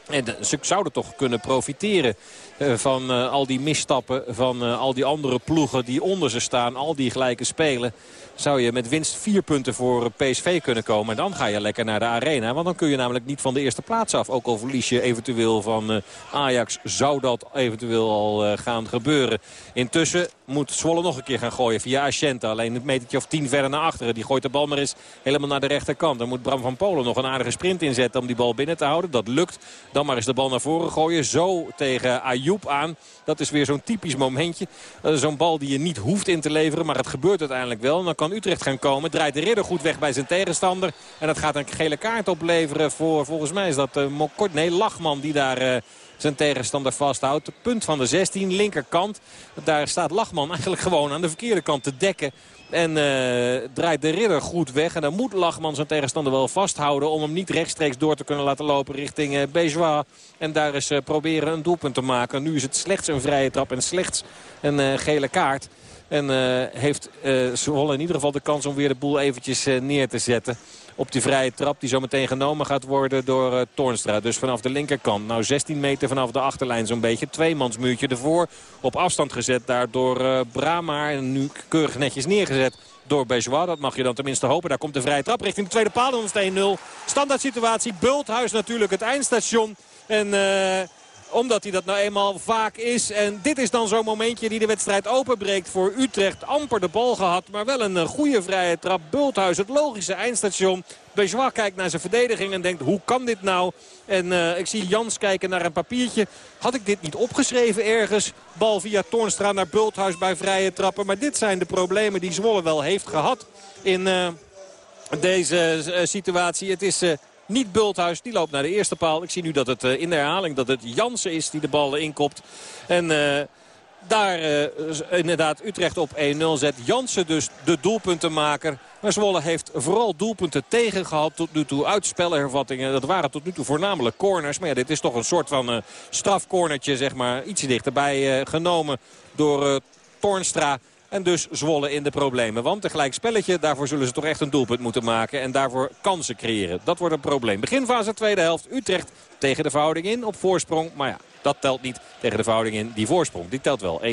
S7: En ze zouden toch kunnen profiteren eh, van eh, al die misstappen van eh, al die andere ploegen die onder ze staan. Al die gelijke spelen. Zou je met winst vier punten voor PSV kunnen komen. En dan ga je lekker naar de arena. Want dan kun je namelijk niet van de eerste plaats af. Ook al verlies je eventueel van Ajax. Zou dat eventueel al gaan gebeuren. Intussen moet Zwolle nog een keer gaan gooien via Ascenta. Alleen het metertje of tien verder naar achteren. Die gooit de bal maar eens helemaal naar de rechterkant. Dan moet Bram van Polen nog een aardige sprint inzetten om die bal binnen te houden. Dat lukt. Dan maar eens de bal naar voren gooien. Zo tegen Ayoub aan. Dat is weer zo'n typisch momentje. Eh, zo'n bal die je niet hoeft in te leveren. Maar het gebeurt uiteindelijk wel. Dan kan Utrecht gaan komen. Draait de ridder goed weg bij zijn tegenstander. En dat gaat een gele kaart opleveren voor, volgens mij is dat uh. Nee, Lachman die daar... eh, zijn tegenstander vasthoudt. Punt van de 16, linkerkant. Daar staat Lachman eigenlijk gewoon aan de verkeerde kant te dekken. En eh, draait de ridder goed weg. En dan moet Lachman zijn tegenstander wel vasthouden... om hem niet rechtstreeks door te kunnen laten lopen richting eh Bejois. En daar eens eh, proberen een doelpunt te maken. Nu is het slechts een vrije trap en slechts een gele kaart. En heeft Zwolle in ieder geval de kans om weer de boel eventjes neer te zetten op die vrije trap die zo meteen genomen gaat worden door uh, Toornstra. Dus vanaf de linkerkant. Nou 16 meter vanaf de achterlijn zo'n beetje. Tweemansmuurtje ervoor. Op afstand gezet daar door uh, Brama. En nu keurig netjes neergezet door Bejois. Dat mag je dan tenminste hopen. Daar komt de vrije trap richting de tweede paal. Dan is het 1-0. Standaard situatie. Bulthuis natuurlijk het eindstation. En... Uh, omdat hij dat nou eenmaal vaak is. En dit is dan zo'n momentje die de wedstrijd openbreekt voor Utrecht. Amper de bal gehad, maar wel een goede vrije trap. Bulthuis, het logische eindstation. Bejois kijkt naar zijn verdediging en denkt, hoe kan dit nou? En uh, ik zie Jans kijken naar een papiertje. Had ik dit niet opgeschreven ergens? Bal via Toornstra naar Bulthuis bij vrije trappen. Maar dit zijn de problemen die Zwolle wel heeft gehad in uh, deze situatie. Het is niet Bulthuis, die loopt naar de eerste paal. Ik zie nu dat het uh, in de herhaling dat het Jansen is die de bal inkopt. En uh, daar uh, inderdaad Utrecht op 1-0 zet. Jansen dus de doelpuntenmaker. Maar Zwolle heeft vooral doelpunten tegen gehad tot nu toe. Uitspellenhervattingen, dat waren tot nu toe voornamelijk corners. Maar ja, dit is toch een soort van strafcornertje, zeg maar. Ietsje dichterbij genomen door Tornstra. En dus Zwolle in de problemen. Want tegelijk spelletje, daarvoor zullen ze toch echt een doelpunt moeten maken. En daarvoor kansen creëren. Dat wordt een probleem. Beginfase tweede helft. Utrecht tegen de verhouding in op voorsprong. Maar ja, dat telt niet tegen de verhouding in. Die voorsprong, die telt wel 1-0.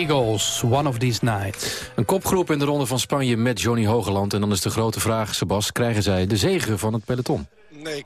S6: Eagles, One of These Nights.
S8: Een kopgroep in de ronde van Spanje met Johnny Hogeland. En dan is de grote vraag, Sebas, krijgen zij de zegen van het peloton?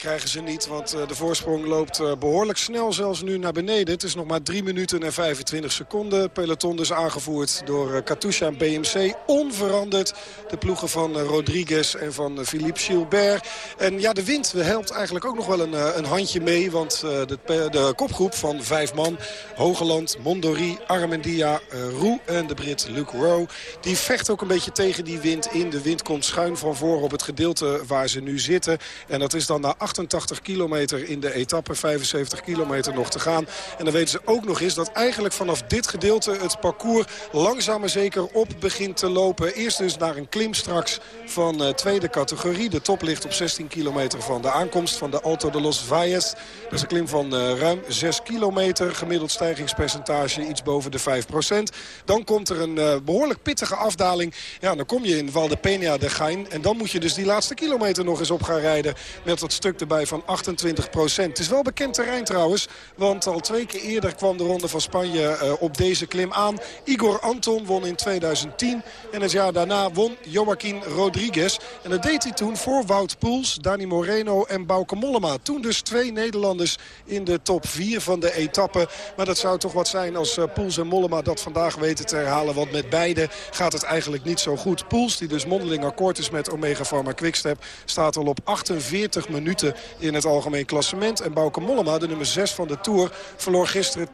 S10: Krijgen ze niet, want eh, de voorsprong loopt eh, behoorlijk snel zelfs nu naar beneden. Het is nog maar 3 minuten en 25 seconden. Peloton dus aangevoerd door eh, Katusha en BMC. Onveranderd de ploegen van Rodriguez en van Philippe Gilbert. En ja, de wind helpt eigenlijk ook nog wel een, een handje mee. Want de, de kopgroep van vijf man, Hogeland, Mondori, Armendia, Roux en de Brit Luc Rowe... die vecht ook een beetje tegen die wind in. De wind komt schuin van voor op het gedeelte waar ze nu zitten. En dat is dan na 88 kilometer in de etappe, 75 kilometer nog te gaan. En dan weten ze ook nog eens dat eigenlijk vanaf dit gedeelte het parcours langzaam maar zeker op begint te lopen. Eerst dus naar een klim straks van eh, tweede categorie. De top ligt op 16 kilometer van de aankomst van de Alto de los Valles. Dat is een klim van eh, ruim 6 kilometer. Gemiddeld stijgingspercentage iets boven de 5% Dan komt er een eh, behoorlijk pittige afdaling. Ja, dan kom je in Valdepeña de Gain. En dan moet je dus die laatste kilometer nog eens op gaan rijden. Met dat stuk erbij van 28% Het is wel bekend terrein trouwens. Want al twee keer eerder kwam de Ronde van Spanje eh, op deze klim aan. Igor Anton won in 2010. En het jaar daarna won Joaquin Rodriguez. En dat deed hij toen voor Wout Poels, Dani Moreno en Bauke Mollema. Toen dus twee Nederlanders in de top 4 van de etappe. Maar dat zou toch wat zijn als eh, Poels en Mollema dat vandaag weten te herhalen. Want met beide gaat het eigenlijk niet zo goed. Poels, die dus mondeling akkoord is met Omega Pharma Quickstep... staat al op 48 minuten in het algemeen klassement. En Bauke Mollema, de nummer 6 van de Tour... verloor gisteren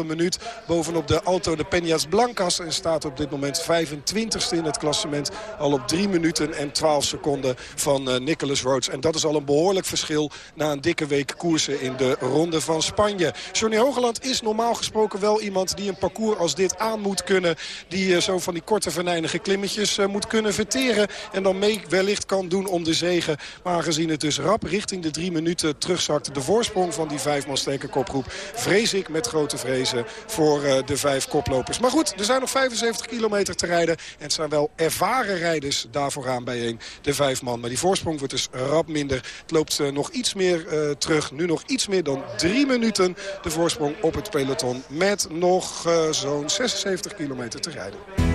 S10: 2,5 minuut bovenop de Alto de Peñas Blancas... en staat op dit moment 25ste in het klassement. Al op 3 minuten en 12 seconden van eh, Nicholas Rhodes. En dat is al een behoorlijk verschil na een dikke week koersen in de Ronde van Spanje. Johnny Hogeland is normaal gesproken wel iemand die een parcours als dit aan moet kunnen. Die eh, zo van die korte venijnige klimmetjes eh, moet kunnen verteren. En dan mee wellicht kan doen om de zegen. Maar aangezien het dus rap richting de drie minuten terugzakt. De voorsprong van die vijfmaal sterke kopgroep. Vrees ik met grote vrezen voor eh, de vijf koplopers. Maar goed, er zijn nog 75 kilometer te rijden. En het zijn wel ervaren rijders daarvoor aan bijeen. De vijf man. Maar die voorsprong wordt dus rap minder. Het loopt eh, nog iets meer eh, terug. Nu nog iets meer dan drie minuten. De voorsprong op het peloton. Met nog zo'n 76 kilometer te rijden.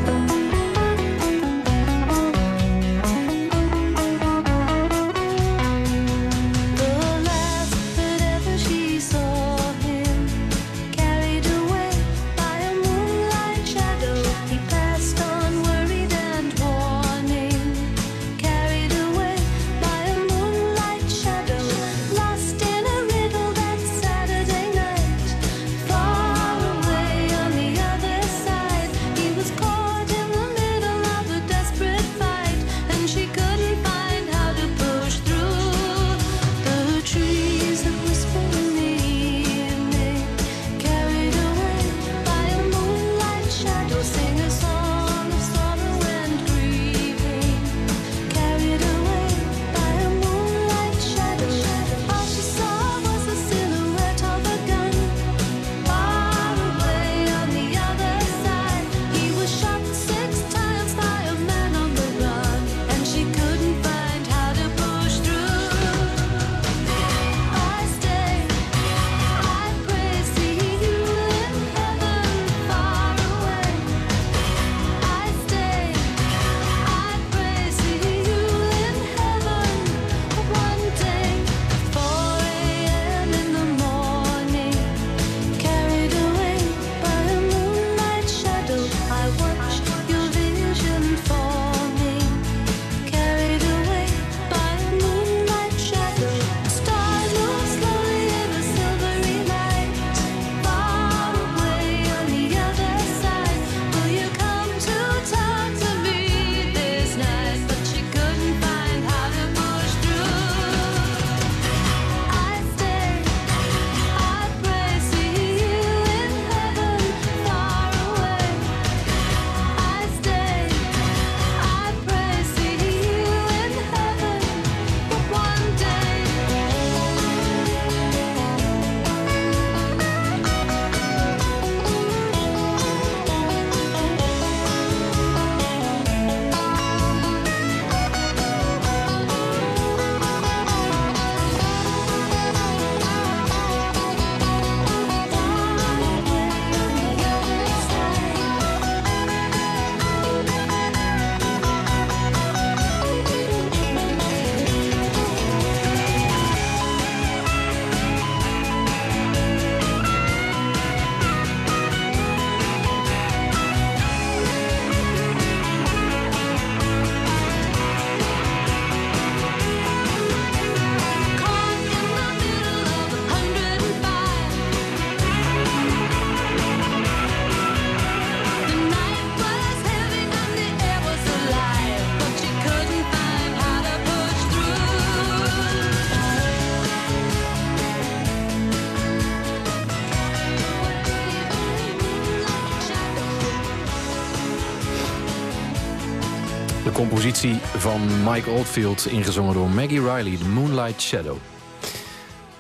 S8: Compositie van Mike Oldfield, ingezongen door Maggie Riley, The Moonlight Shadow.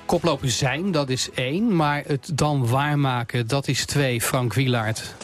S6: Koplopen zijn, dat is één. Maar het dan waarmaken, dat is twee. Frank Wielaert.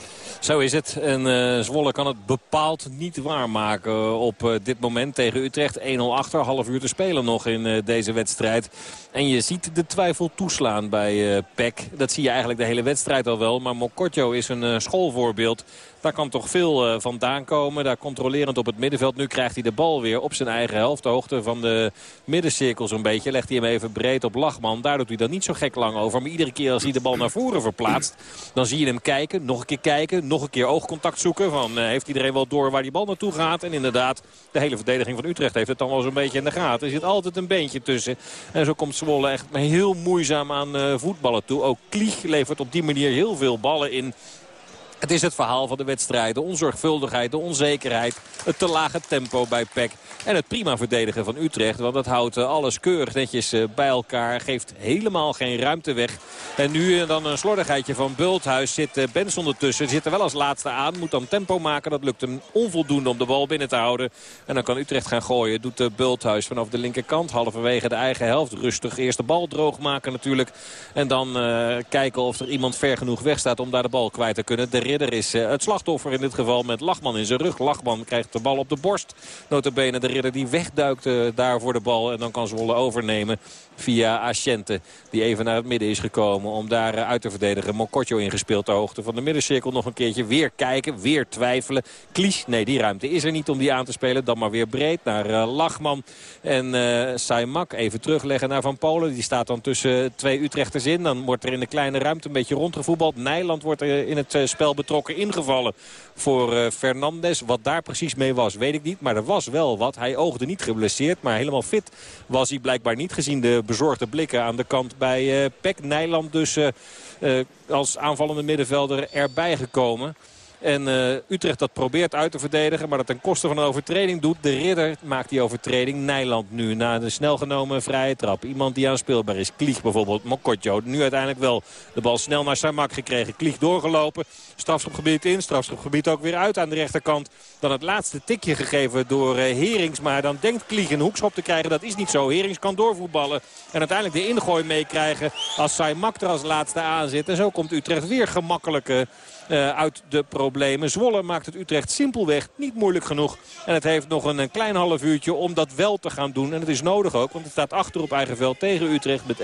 S7: Zo is het. En eh, Zwolle kan het bepaald niet waarmaken op eh, dit moment tegen Utrecht. 1-0 achter, half uur te spelen nog in eh, deze wedstrijd. En je ziet de twijfel toeslaan bij eh Peck. Dat zie je eigenlijk de hele wedstrijd al wel. Maar Mokotjo is een eh, schoolvoorbeeld. Daar kan toch veel eh, vandaan komen. Daar controlerend op het middenveld. Nu krijgt hij de bal weer op zijn eigen helft. De hoogte van de middencirkel zo'n beetje. Legt hij hem even breed op Lachman. Daar doet hij dan niet zo gek lang over. Maar iedere keer als hij de bal naar voren verplaatst... dan zie je hem kijken, nog een keer kijken. Nog een keer oogcontact zoeken. Van, eh, heeft iedereen wel door waar die bal naartoe gaat? En inderdaad, de hele verdediging van Utrecht heeft het dan wel zo'n beetje in de gaten. Er zit altijd een beentje tussen. En zo komt Zwolle echt heel moeizaam aan eh, voetballen toe. Ook Klieg levert op die manier heel veel ballen in. Het is het verhaal van de wedstrijd. De onzorgvuldigheid, de onzekerheid. Het te lage tempo bij PEC. En het prima verdedigen van Utrecht. Want dat houdt eh, alles keurig netjes eh, bij elkaar. Geeft helemaal geen ruimte weg. En nu eh, dan een slordigheidje van Bulthuis. Zit Benson ertussen. Zit er wel als laatste aan. Moet dan tempo maken. Dat lukt hem onvoldoende om de bal binnen te houden. En dan kan Utrecht gaan gooien. Doet Bulthuis vanaf de linkerkant. Halverwege de eigen helft. Rustig eerst de bal droog maken natuurlijk. En dan kijken of er iemand ver genoeg weg staat om daar de bal kwijt te kunnen. De ridder is eh, het slachtoffer in dit geval met Lachman in zijn rug. Lachman krijgt de bal op de borst. Notabene de ridder die wegduikt eh, daar voor de bal. En dan kan Zwolle overnemen via Asciente. Die even naar het midden is gekomen om daar eh, uit te verdedigen. Mokotjo ingespeeld ter hoogte van de middencirkel. Nog een keertje weer kijken, weer twijfelen. Klies, nee die ruimte is er niet om die aan te spelen. Dan maar weer breed naar eh, Lachman. En eh Saimak even terugleggen naar Van Polen. Die staat dan tussen twee Utrechters in. Dan wordt er in de kleine ruimte een beetje rondgevoetbald. Nijland wordt in het spel betrokken ingevallen voor eh, Fernandes. Wat daar precies mee was, weet ik niet. Maar er was wel wat. Hij oogde niet geblesseerd, maar helemaal fit was hij blijkbaar niet. Gezien de bezorgde blikken aan de kant bij eh Peck. Nijland dus eh, als aanvallende middenvelder erbij gekomen. En eh, Utrecht dat probeert uit te verdedigen, maar dat ten koste van een overtreding doet. De ridder maakt die overtreding. Nijland nu na de snel genomen vrije trap. Iemand die aanspeelbaar is. Klieg bijvoorbeeld. Mokotjo. Nu uiteindelijk wel de bal snel naar Samak gekregen. Klieg doorgelopen. Strafschopgebied in. Strafschopgebied ook weer uit aan de rechterkant. Dan het laatste tikje gegeven door eh, Herings. Maar dan denkt Klieg een hoekschop te krijgen. Dat is niet zo. Herings kan doorvoetballen. En uiteindelijk de ingooi meekrijgen als Saimak er als laatste aan zit. En zo komt Utrecht weer gemakkelijk eh, uit de problemen. Zwolle maakt het Utrecht simpelweg niet moeilijk genoeg. En het heeft nog een, klein half uurtje om dat wel te gaan doen. En het is nodig ook, want het staat achter op eigen veld tegen Utrecht met 1-0.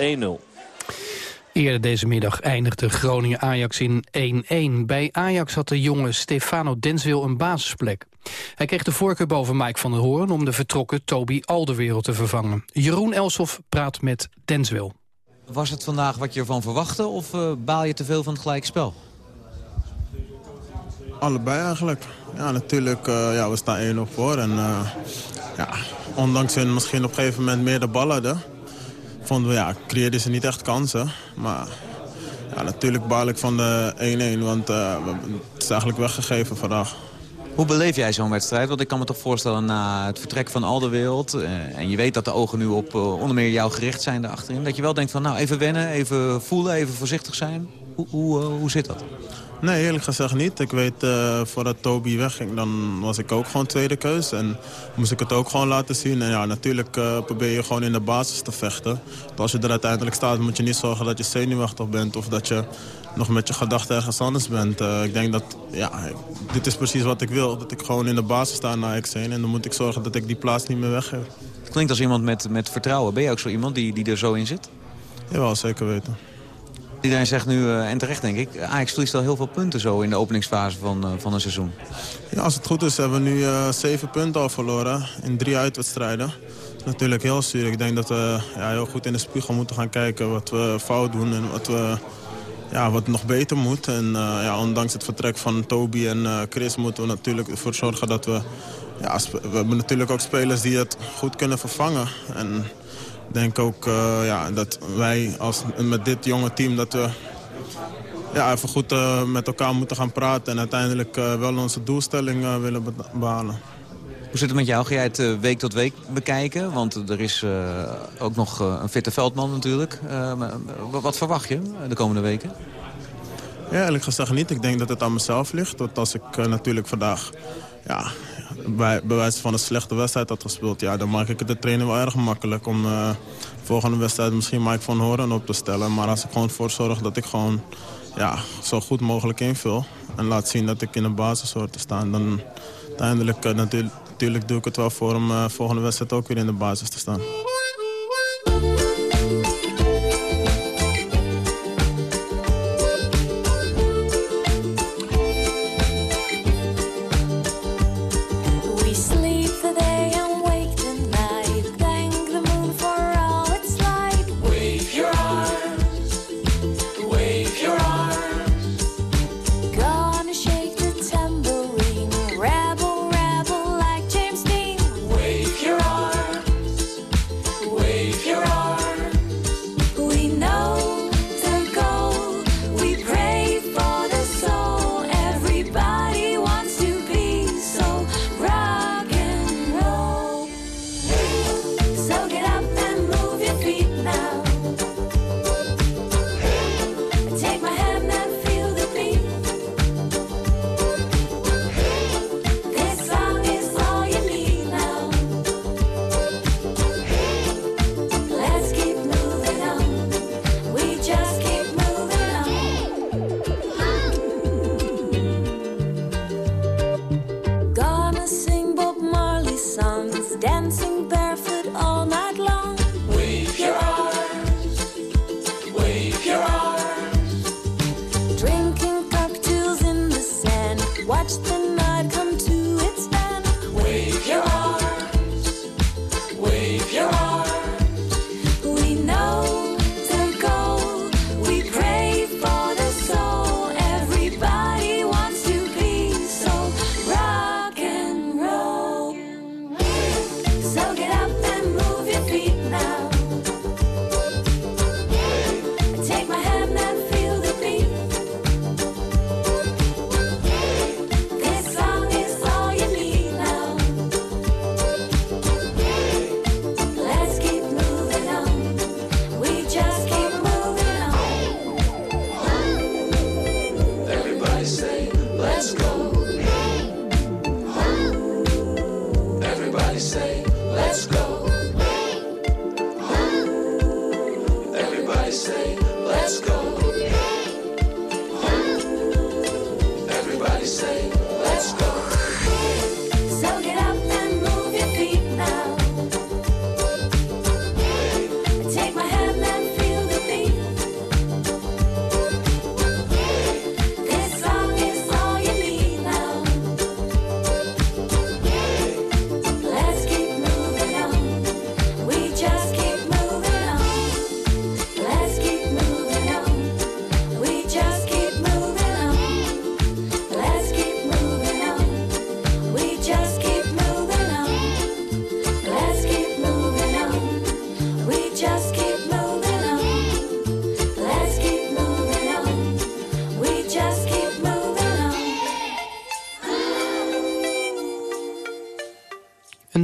S6: Eerder deze middag eindigde Groningen-Ajax in 1-1. Bij Ajax had de jonge Stefano Denswil een basisplek. Hij kreeg de voorkeur boven Mike van der Hoorn... om de vertrokken Toby Alderwereld te vervangen. Jeroen Elsof praat met Denswil.
S11: Was het vandaag wat je ervan verwachtte of eh, baal je te veel van het gelijke spel?
S16: Allebei eigenlijk. Ja, natuurlijk, eh, ja, we staan 1-0 voor. En eh, ja, ondanks hun misschien op een gegeven moment meer de bal hadden... vonden we, ja, creëerden ze niet echt kansen. Maar ja, natuurlijk baal ik van de 1-1, want eh, het is eigenlijk weggegeven vandaag.
S11: Hoe beleef jij zo'n wedstrijd? Want ik kan me toch voorstellen na het vertrek van al de wereld... en je weet dat de ogen nu op eh, onder meer jou gericht zijn daarachterin... dat je wel denkt van nou even wennen, even voelen, even voorzichtig zijn. Hoe, hoe, hoe zit dat?
S16: Nee, eerlijk gezegd niet. Ik weet, eh, voordat Toby wegging, dan was ik ook gewoon tweede keus. En moest ik het ook gewoon laten zien. En ja, natuurlijk eh, probeer je gewoon in de basis te vechten. Want als je er uiteindelijk staat, moet je niet zorgen dat je zenuwachtig bent... of dat je nog met je gedachten ergens anders bent. Eh, ik denk dat, ja, dit is precies wat ik wil. Dat ik gewoon in de basis sta na X1. En dan moet ik zorgen dat ik die plaats niet meer weggeef.
S11: Het klinkt als iemand met, met vertrouwen. Ben je ook zo iemand die, die er zo in zit?
S16: Jawel, zeker weten.
S11: Iedereen zegt nu, eh, en terecht denk ik... Ajax verliest al heel veel punten zo in de openingsfase van, eh, van een seizoen.
S16: Ja, als het goed is hebben we nu eh, zeven punten al verloren in drie uitwedstrijden. Dat is natuurlijk heel zuur. Ik denk dat we ja, heel goed in de spiegel moeten gaan kijken wat we fout doen en wat, we, ja, wat nog beter moet. En ja, ondanks het vertrek van Toby en Chris moeten we natuurlijk ervoor zorgen dat we... Ja, we hebben natuurlijk ook spelers die het goed kunnen vervangen. En denk ook eh, ja, dat wij als, met dit jonge team dat we ja, even goed eh, met elkaar moeten gaan praten... en uiteindelijk eh, wel onze doelstelling willen be- behalen.
S11: Hoe zit het met jou? Ga jij het week tot week bekijken? Want er is ook nog een fitte veldman natuurlijk. Wat verwacht je de komende weken?
S16: Ja, eerlijk gezegd niet. Ik denk dat het aan mezelf ligt. Want als ik natuurlijk vandaag
S14: ja, bij, bij van een slechte wedstrijd had gespeeld... Ja, dan maak ik het de trainer wel erg makkelijk om eh, de volgende wedstrijd misschien Mike van Horen op te stellen. Maar als ik gewoon voor zorg dat ik gewoon ja, zo goed mogelijk invul... en laat zien dat ik in de basis hoor te staan... dan uiteindelijk eh, natuurlijk, natuurlijk doe ik het wel voor om eh, volgende wedstrijd ook weer in de basis te staan.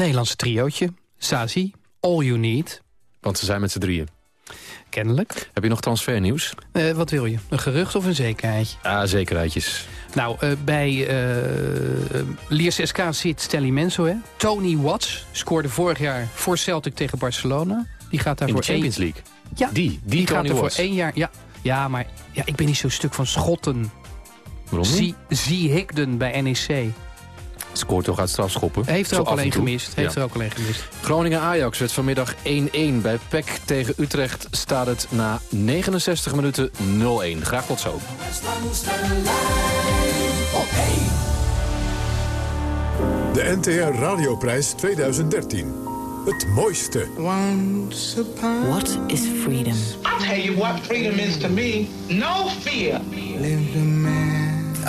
S6: Nederlandse triootje. Sazi, All You Need.
S8: Want ze zijn met z'n drieën.
S6: Kennelijk.
S8: Heb je nog transfernieuws?
S6: Eh, wat wil je? Een gerucht of een zekerheid?
S8: Ah, zekerheidjes.
S6: Nou, eh, bij eh Liers SK zit Stelly Menso, hè? Tony Watts scoorde vorig jaar voor Celtic tegen Barcelona. Die gaat daar
S8: In
S6: voor
S8: de Champions
S6: één...
S8: League?
S6: Ja,
S8: Die, die,
S6: gaat
S8: Tony
S6: er voor één jaar... Ja, ja maar ja, ik ben niet zo'n stuk van schotten.
S8: Waarom niet?
S6: Zie Higden bij NEC.
S8: Scoort toch uit strafschoppen?
S6: Heeft er ook alleen gemist. Heeft
S8: Ja.
S6: er ook alleen gemist.
S8: Groningen-Ajax werd vanmiddag 1-1. Bij PEC tegen Utrecht staat het na 69 minuten 0-1. Graag tot zo.
S17: De
S18: NTR Radioprijs 2013. Het mooiste.
S19: What is freedom?
S20: I'll tell you what freedom is to me. No fear.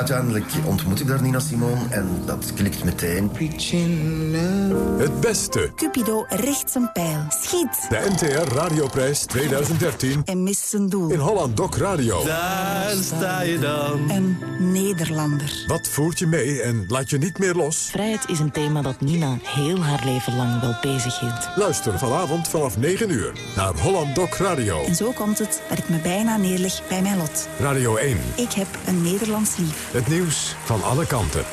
S21: Uiteindelijk ontmoet ik daar Nina Simone en dat klikt meteen.
S18: Het beste.
S19: Cupido richt zijn pijl. Schiet.
S18: De NTR Radioprijs 2013.
S19: En mist zijn doel.
S18: In Holland Doc Radio.
S19: Daar sta je dan. Een Nederlander.
S18: Wat voert je mee en laat je niet meer los?
S22: Vrijheid is een thema dat Nina heel haar leven lang wel bezig hield.
S18: Luister vanavond vanaf 9 uur naar Holland Doc Radio.
S19: En zo komt het dat ik me bijna neerleg bij mijn lot.
S18: Radio 1.
S19: Ik heb een Nederlands lief.
S18: Het nieuws van alle kanten.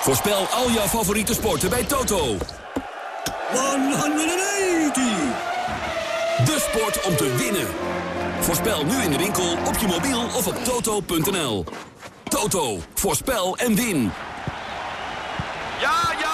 S23: Voorspel al jouw favoriete sporten bij Toto. 180! De sport om te winnen. Voorspel nu in de winkel, op je mobiel of op toto.nl. Toto, voorspel en win.
S24: Ja, ja!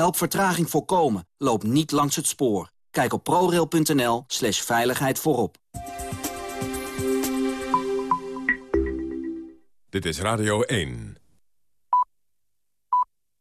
S25: Help vertraging voorkomen. Loop niet langs het spoor. Kijk op prorail.nl slash veiligheid voorop.
S14: Dit is Radio 1.